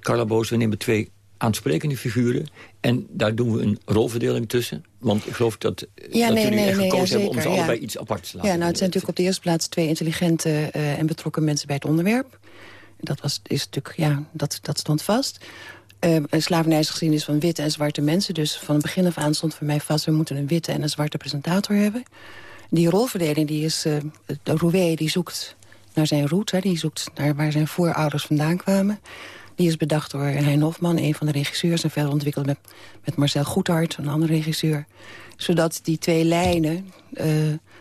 Carla Boos, we nemen twee aansprekende figuren. En daar doen we een rolverdeling tussen. Want ik geloof dat, ja, dat nee, jullie nee, echt nee, gekozen ja, hebben om ze allebei iets apart te laten. Ja, nou, het zijn natuurlijk op de eerste plaats twee intelligente uh, en betrokken mensen bij het onderwerp. Dat, was, is natuurlijk, ja, dat, dat stond vast. Uh, slavernij is geschiedenis van witte en zwarte mensen. Dus van het begin af aan stond voor mij vast... we moeten een witte en een zwarte presentator hebben. Die rolverdeling, die is... Uh, de Roué, die zoekt naar zijn roots. Hè, die zoekt naar waar zijn voorouders vandaan kwamen. Die is bedacht door Hein Hofman, een van de regisseurs... en verder ontwikkeld met, met Marcel Goedhart, een andere regisseur. Zodat die twee lijnen uh,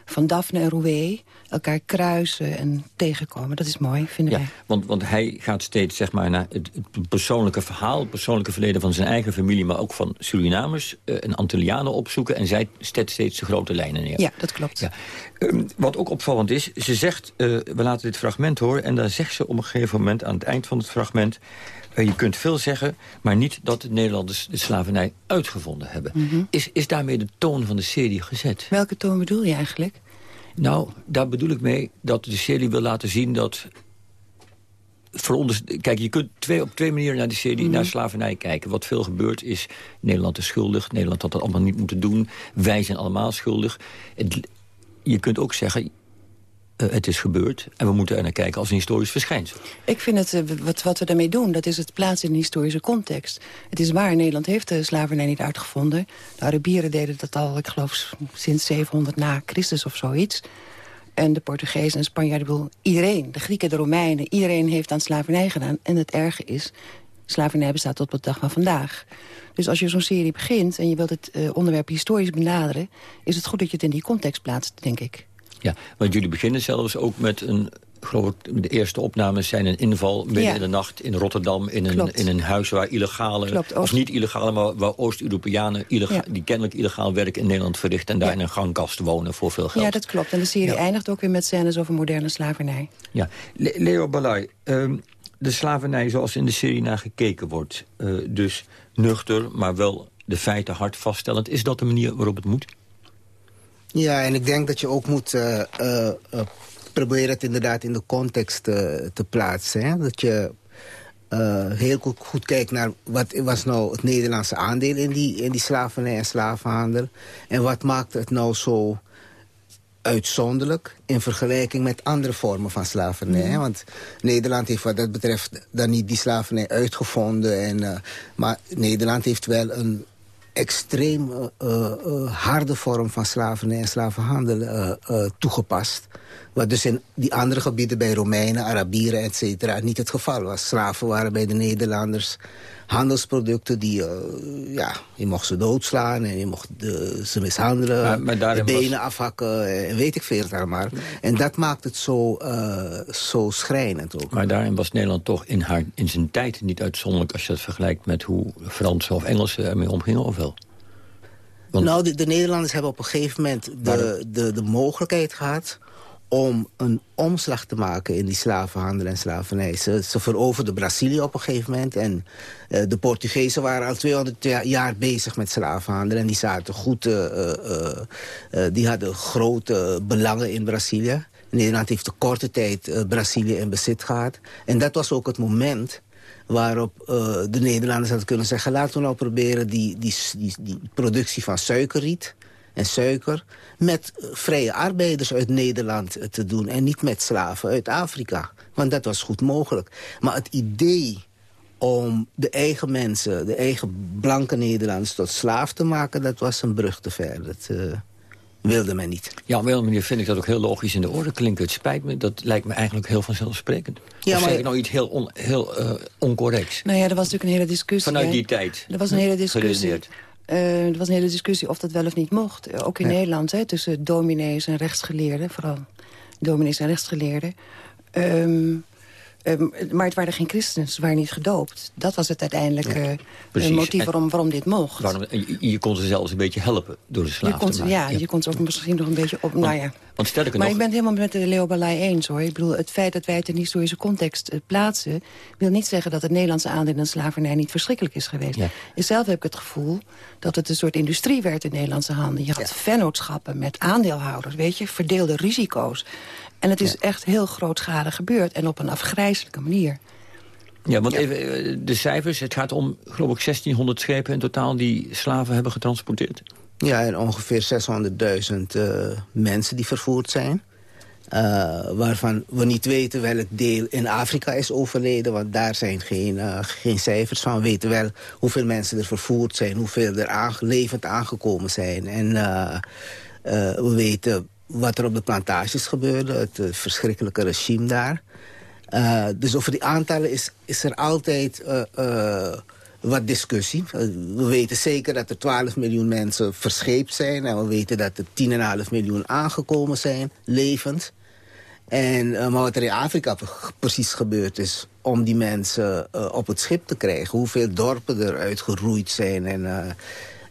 van Daphne en Roué elkaar kruisen en tegenkomen. Dat is mooi, vinden ja, wij. Want, want hij gaat steeds zeg maar, naar het, het, persoonlijke verhaal... het persoonlijke verleden van zijn eigen familie... maar ook van Surinamers uh, en Antillianen opzoeken... en zij zet steeds de grote lijnen neer. Ja, dat klopt. Ja. Um, wat ook opvallend is, ze zegt... Uh, we laten dit fragment horen... en dan zegt ze op een gegeven moment aan het eind van het fragment... Uh, je kunt veel zeggen, maar niet dat de Nederlanders de slavernij uitgevonden hebben. Mm -hmm. is, is daarmee de toon van de serie gezet? Welke toon bedoel je eigenlijk? Nou, daar bedoel ik mee dat de serie wil laten zien dat... Kijk, je kunt twee, op twee manieren naar de serie, mm. naar slavernij kijken. Wat veel gebeurt is, Nederland is schuldig. Nederland had dat allemaal niet moeten doen. Wij zijn allemaal schuldig. Het, je kunt ook zeggen, het is gebeurd en we moeten er naar kijken als een historisch verschijnsel. Ik vind het, uh, wat, wat we daarmee doen, dat is het plaatsen in een historische context. Het is waar, Nederland heeft de slavernij niet uitgevonden. De Arabieren deden dat al, ik geloof, sinds 700 na Christus of zoiets. En de Portugezen en Spanjaarden, bedoel, iedereen, de Grieken, de Romeinen... iedereen heeft aan slavernij gedaan. En het erge is, slavernij bestaat tot op de dag van vandaag. Dus als je zo'n serie begint en je wilt het uh, onderwerp historisch benaderen... is het goed dat je het in die context plaatst, denk ik. Ja, want jullie beginnen zelfs ook met een... geloof de eerste opnames zijn een inval midden Ja. in de nacht in Rotterdam... in een, in een huis waar illegale, Klopt, of niet illegale... maar waar Oost-Europeanen Ja. die kennelijk illegaal werk in Nederland verrichten... en daar Ja. in een gangkast wonen voor veel geld. Ja, dat klopt. En de serie eindigt ook weer met scènes over moderne slavernij. Ja. Le- Leo Balai, ehm, de slavernij zoals in de serie naar gekeken wordt... eh, dus nuchter, maar wel de feiten hard vaststellend... is dat de manier waarop het moet? Ja, en ik denk dat je ook moet eh, eh, eh, proberen het inderdaad in de context te plaatsen. Hè? Dat je heel goed, goed kijkt naar wat was nou het Nederlandse aandeel in die, in die slavernij en slavenhandel. En wat maakt het nou zo uitzonderlijk in vergelijking met andere vormen van slavernij. hè? Want Nederland heeft wat dat betreft dan niet die slavernij uitgevonden. En, maar Nederland heeft wel een extreem eh, eh, eh, harde vorm van slavernij en slavenhandel toegepast. Wat dus in die andere gebieden bij Romeinen, Arabieren, et cetera, niet het geval was. Slaven waren bij de Nederlanders handelsproducten die, eh, ja, je mocht ze doodslaan en je mocht de, ze mishandelen, Maar- maar de was- benen afhakken en weet ik veel het allemaal. En dat maakt het zo, eh, zo schrijnend ook. Maar daarin was Nederland toch in, haar, in zijn tijd niet uitzonderlijk... als je dat vergelijkt met hoe Fransen of Engelsen ermee omgingen, of wel? Nou, de, de Nederlanders hebben op een gegeven moment de, de, de mogelijkheid gehad... om een omslag te maken in die slavenhandel en slavernij. Ze, veroverden Brazilië op een gegeven moment. En uh, de Portugezen waren al 200 jaar bezig met slavenhandel. En die zaten goed, uh, uh, die hadden grote belangen in Brazilië. Nederland heeft de korte tijd Brazilië in bezit gehad. En dat was ook het moment waarop de Nederlanders hadden kunnen zeggen... laten we nou proberen die, die, die, die productie van suikerriet en suiker... met vrije arbeiders uit Nederland te doen... en niet met slaven uit Afrika. Want dat was goed mogelijk. Maar het idee om de eigen mensen, de eigen blanke Nederlanders... tot slaaf te maken, dat was een brug te ver. Dat uh, wilde men niet. Ja, op een manier vind ik dat ook heel logisch in de orde klinken. Het spijt me, dat lijkt me eigenlijk heel vanzelfsprekend. Ja, of maar... zeg ik nou iets heel, on, heel uh, oncorrects? Nou ja, er was natuurlijk een hele discussie. Vanuit die tijd. Er was een hele discussie. Uh, er was een hele discussie of dat wel of niet mocht. Ook in ja. Nederland, hè, tussen dominees en rechtsgeleerden. Vooral dominees en rechtsgeleerden. Um, Um, maar het waren geen christenen, ze waren niet gedoopt. Dat was het uiteindelijke ja, motief waarom, waarom dit mocht. Waarom, je, je, kon ze zelfs een beetje helpen door de slaaf kon, te maken. Ja, ja, je kon ze ook misschien nog een beetje op... Want, nou ja. want sterker maar nog, ik ben het helemaal met de Leo Balai eens, hoor. Ik bedoel, het feit dat wij het in historische context uh, plaatsen... wil niet zeggen dat het Nederlandse aandeel in de slavernij niet verschrikkelijk is geweest. Ja. En zelf heb ik het gevoel dat het een soort industrie werd in Nederlandse handen. Je had vennootschappen met aandeelhouders, weet je, verdeelde risico's. En het is ja. echt heel grootschalig gebeurd en op een afgrijzelijke manier. Ja, want ja. even de cijfers. Het gaat om, geloof ik, 1600 schepen in totaal die slaven hebben getransporteerd. Ja, en ongeveer 600.000 uh, mensen die vervoerd zijn. Uh, waarvan we niet weten welk deel in Afrika is overleden. Want daar zijn geen, uh, geen cijfers van. We weten wel hoeveel mensen er vervoerd zijn. Hoeveel er aange levend aangekomen zijn. En uh, we weten wat er op de plantages gebeurde. Het verschrikkelijke regime daar. Uh, dus over die aantallen is, is er altijd uh, wat discussie. we weten zeker dat er 12 miljoen mensen verscheept zijn. En we weten dat er 10,5 miljoen aangekomen zijn, levend. En, maar wat er in Afrika precies gebeurd is... om die mensen op het schip te krijgen. Hoeveel dorpen er uitgeroeid zijn en...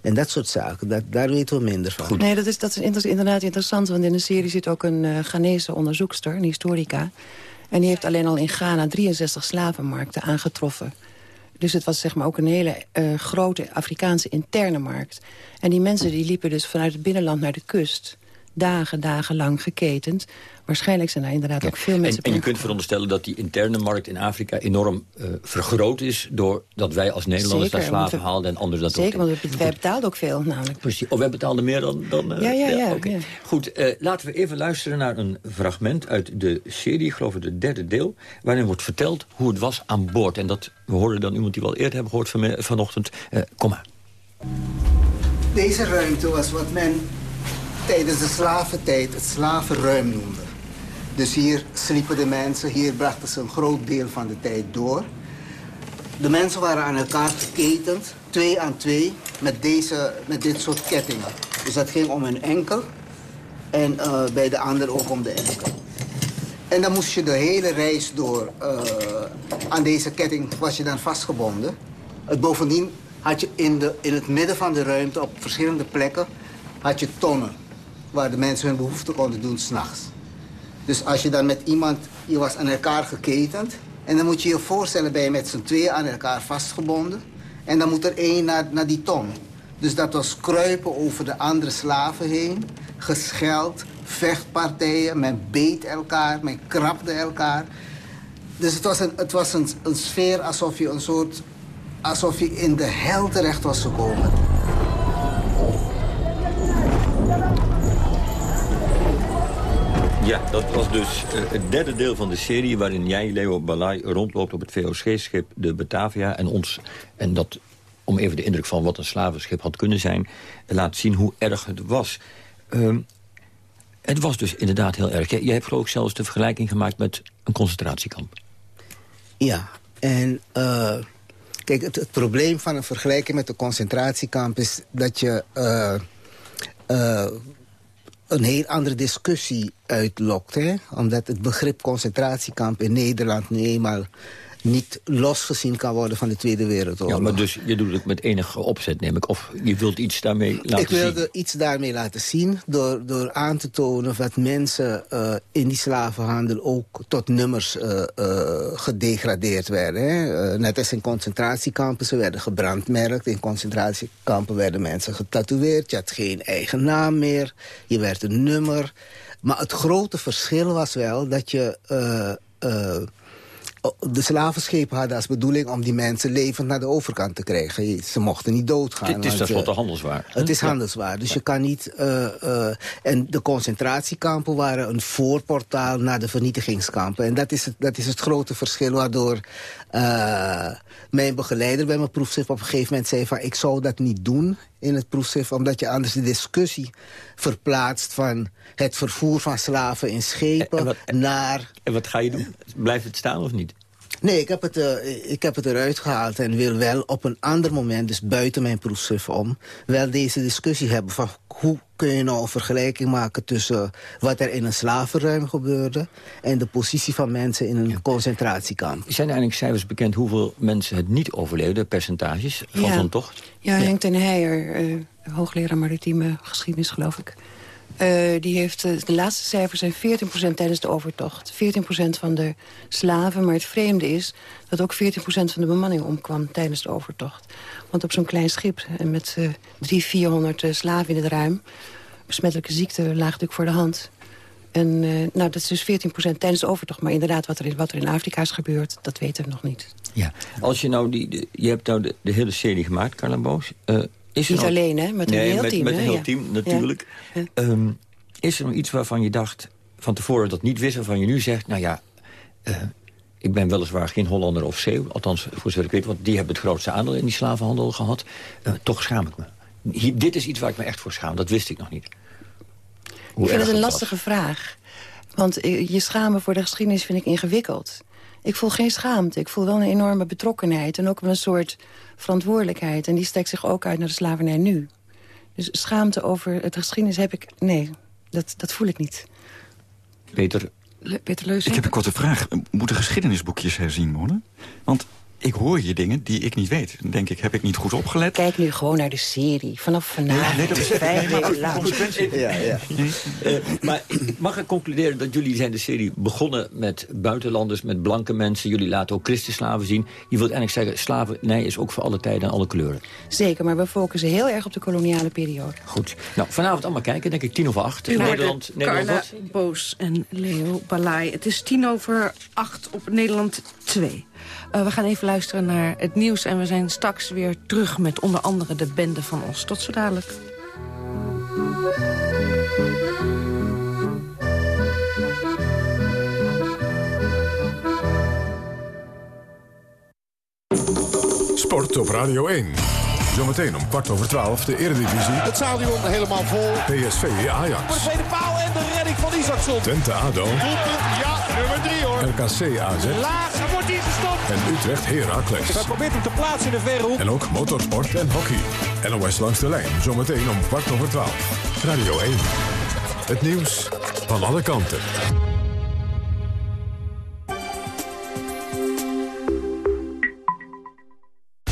En dat soort zaken, dat, daar weten we minder van. Nee, dat is, dat is inderdaad interessant. Want in de serie zit ook een uh, Ghanese onderzoekster, een historica. En die heeft alleen al in Ghana 63 slavenmarkten aangetroffen. Dus het was zeg maar ook een hele uh, grote Afrikaanse interne markt. En die mensen die liepen dus vanuit het binnenland naar de kust. Dagen, dagen lang geketend. Waarschijnlijk zijn daar inderdaad ja. ook veel mensen... En, en je kunt veronderstellen dat die interne markt in Afrika enorm uh, vergroot is... doordat wij als Nederlanders Zeker, daar slaven we, haalden en anderen dat zeker, ook. Zeker, want wij betaalden ook veel namelijk. Precies, of wij betaalden meer dan... dan uh, ja, ja, ja. ja, okay. ja. Goed, uh, laten we even luisteren naar een fragment uit de serie... ik geloof het de derde deel, waarin wordt verteld hoe het was aan boord. En dat, we hoorden dan iemand die we al eerder hebben gehoord van, vanochtend. kom maar. Deze ruimte was wat men tijdens de slaventijd het slavenruim noemde. Dus hier sliepen de mensen, hier brachten ze een groot deel van de tijd door. De mensen waren aan elkaar geketend, twee aan twee, met, deze, met dit soort kettingen. Dus dat ging om hun enkel en uh, bij de ander ook om de enkel. En dan moest je de hele reis door, uh, aan deze ketting was je dan vastgebonden. Uh, bovendien had je in, de, in het midden van de ruimte op verschillende plekken had je tonnen waar de mensen hun behoeften konden doen s'nachts. Dus als je dan met iemand, je was aan elkaar geketend... en dan moet je je voorstellen, ben je met z'n tweeën aan elkaar vastgebonden... en dan moet er één naar, naar die ton. Dus dat was kruipen over de andere slaven heen... gescheld, vechtpartijen, men beet elkaar, men krabde elkaar. Dus het was een, het was een, een sfeer alsof je een soort... alsof je in de hel terecht was gekomen. Ja, dat was dus uh, het derde deel van de serie... waarin jij, Leo Balai, rondloopt op het VOC-schip de Batavia... en ons, en dat om even de indruk van wat een slavenschip had kunnen zijn... laat zien hoe erg het was. Uh, het was dus inderdaad heel erg. Jij hebt geloof ik zelfs de vergelijking gemaakt met een concentratiekamp. Ja, en... Uh... Kijk, het, probleem van een vergelijking met een concentratiekamp... is dat je... Uh, een heel andere discussie uitlokt. Hè? Omdat het begrip concentratiekamp in Nederland nu eenmaal niet losgezien kan worden van de Tweede Wereldoorlog. Ja, maar dus je doet het met enige opzet, neem ik. Of je wilt iets daarmee laten zien. Ik wilde iets daarmee laten zien door, door aan te tonen... dat mensen uh, in die slavenhandel ook tot nummers uh, uh, gedegradeerd werden. Hè? net als in concentratiekampen, ze werden gebrandmerkt. In concentratiekampen werden mensen getatoeëerd. Je had geen eigen naam meer. Je werd een nummer. Maar het grote verschil was wel dat je de slavenschepen hadden als bedoeling om die mensen levend naar de overkant te krijgen. Ze mochten niet doodgaan. Het is tenslotte handelswaar. Het is handelswaar, dus je kan niet... Uh, uh, en de concentratiekampen waren een voorportaal naar de vernietigingskampen. En dat is het, dat is het grote verschil waardoor uh, mijn begeleider bij mijn proefschrift op een gegeven moment zei van... ik zou dat niet doen in het proefschrift, omdat je anders de discussie verplaatst van het vervoer van slaven in schepen en wat, naar... En wat ga je doen? Blijft het staan of niet? Nee, ik heb, het, uh, ik heb het eruit gehaald en wil wel op een ander moment, dus buiten mijn proefschrift om, wel deze discussie hebben van hoe kun je nou een vergelijking maken tussen wat er in een slavenruim gebeurde en de positie van mensen in een concentratiekamp. Zijn er eigenlijk cijfers bekend hoeveel mensen het niet overleefden, percentages van ja. zo'n tocht? Ja, Henk ten Heijer, uh, hoogleraar maritieme geschiedenis geloof ik. Uh, die heeft, uh, de laatste cijfers zijn 14% tijdens de overtocht. 14% van de slaven, maar het vreemde is... dat ook 14% van de bemanning omkwam tijdens de overtocht. Want op zo'n klein schip en met uh, 300, 400 slaven in het ruim... besmettelijke ziekte lag natuurlijk voor de hand. En nou, dat is dus 14% tijdens de overtocht. Maar inderdaad, wat er, in, wat er in Afrika is gebeurd, dat weten we nog niet. Ja, als je nou die... De, je hebt nou de, de hele serie gemaakt, Carla Boos... Is Niet alleen, hè? Met een nee, heel met, team. Met hè? een heel ja. team, natuurlijk. Ja. Um, is er nog iets waarvan je dacht van tevoren dat niet wist... waarvan je nu zegt, nou ja, uh, ik ben weliswaar geen Hollander of Zeeuw... althans, voor zover ik weet, want die hebben het grootste aandeel in die slavenhandel gehad. Uh, toch schaam ik me. Hier, dit is iets waar ik me echt voor schaam, dat wist ik nog niet. Hoe ik vind het een lastige was. vraag. Want je schamen voor de geschiedenis vind ik ingewikkeld. Ik voel geen schaamte. Ik voel wel een enorme betrokkenheid. En ook wel een soort verantwoordelijkheid. En die steekt zich ook uit naar de slavernij nu. Dus schaamte over het geschiedenis heb ik... Nee, dat, dat voel ik niet. Peter? Le Peter Leus. Ik heb een korte vraag. Moeten geschiedenisboekjes herzien worden? Want ik hoor je dingen die ik niet weet. Dan denk ik, heb ik niet goed opgelet? Kijk nu gewoon naar de serie. Vanaf vanavond. Ja, nee, dat is vijf. Ja, ja. Uh, maar mag ik concluderen dat jullie zijn de serie begonnen met buitenlanders, met blanke mensen. Jullie laten ook christenslaven zien. Je wilt eigenlijk zeggen, slavernij is ook voor alle tijden en alle kleuren. Zeker, maar we focussen heel erg op de koloniale periode. Goed. Nou, vanavond allemaal kijken, denk ik tien over acht. U Nederland, Nederland Carla? Boos en Leo Balai. Het is tien over acht op Nederland 2. Uh, we gaan even luisteren naar het nieuws en we zijn straks weer terug met onder andere de bende van ons. Tot zo dadelijk. Sport op Radio 1. Zometeen om kwart over twaalf de Eredivisie. Het stadion helemaal vol. PSV Ajax. Voor de tweede paal en de redding van Isaacson. Twente ADO. Doelpunt, ja, nummer drie hoor. RKC AZ. Laag, wordt hier gestopt. En Utrecht Heracles. Hij probeert hem te plaatsen in de verre hoek. En ook motorsport en hockey. NOS langs de lijn. Zometeen om kwart over twaalf. Radio 1. Het nieuws van alle kanten.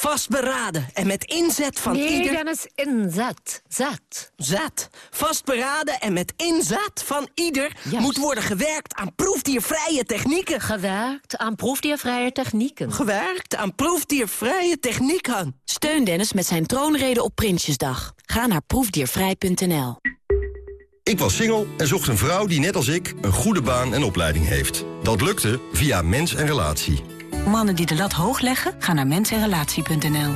Vastberaden en met inzet van nee, ieder... Dennis, inzet. Zet. Zet. Vastberaden en met inzet van ieder... moet worden gewerkt aan proefdiervrije technieken. Gewerkt aan proefdiervrije technieken. Gewerkt aan proefdiervrije technieken. Steun Dennis met zijn troonrede op Prinsjesdag. Ga naar proefdiervrij.nl. Ik was single en zocht een vrouw die net als ik een goede baan en opleiding heeft. Dat lukte via Mens en Relatie. Mannen die de lat hoog leggen, gaan naar mensenrelatie.nl.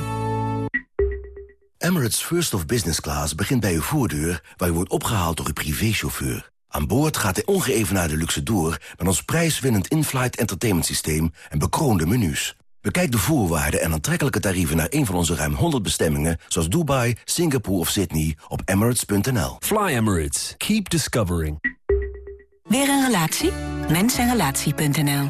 Emirates First of Business Class begint bij uw voordeur... waar u wordt opgehaald door uw privéchauffeur. Aan boord gaat de ongeëvenaarde luxe door... met ons prijswinnend in-flight entertainment systeem en bekroonde menus. Bekijk de voorwaarden en aantrekkelijke tarieven naar een van onze ruim 100 bestemmingen... zoals Dubai, Singapore of Sydney op emirates.nl. Fly Emirates. Keep discovering. Weer een relatie? Mensenrelatie.nl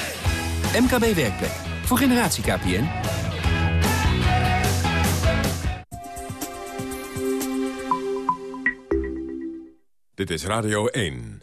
MKB Werkplek. Voor generatie KPN. Dit is Radio 1.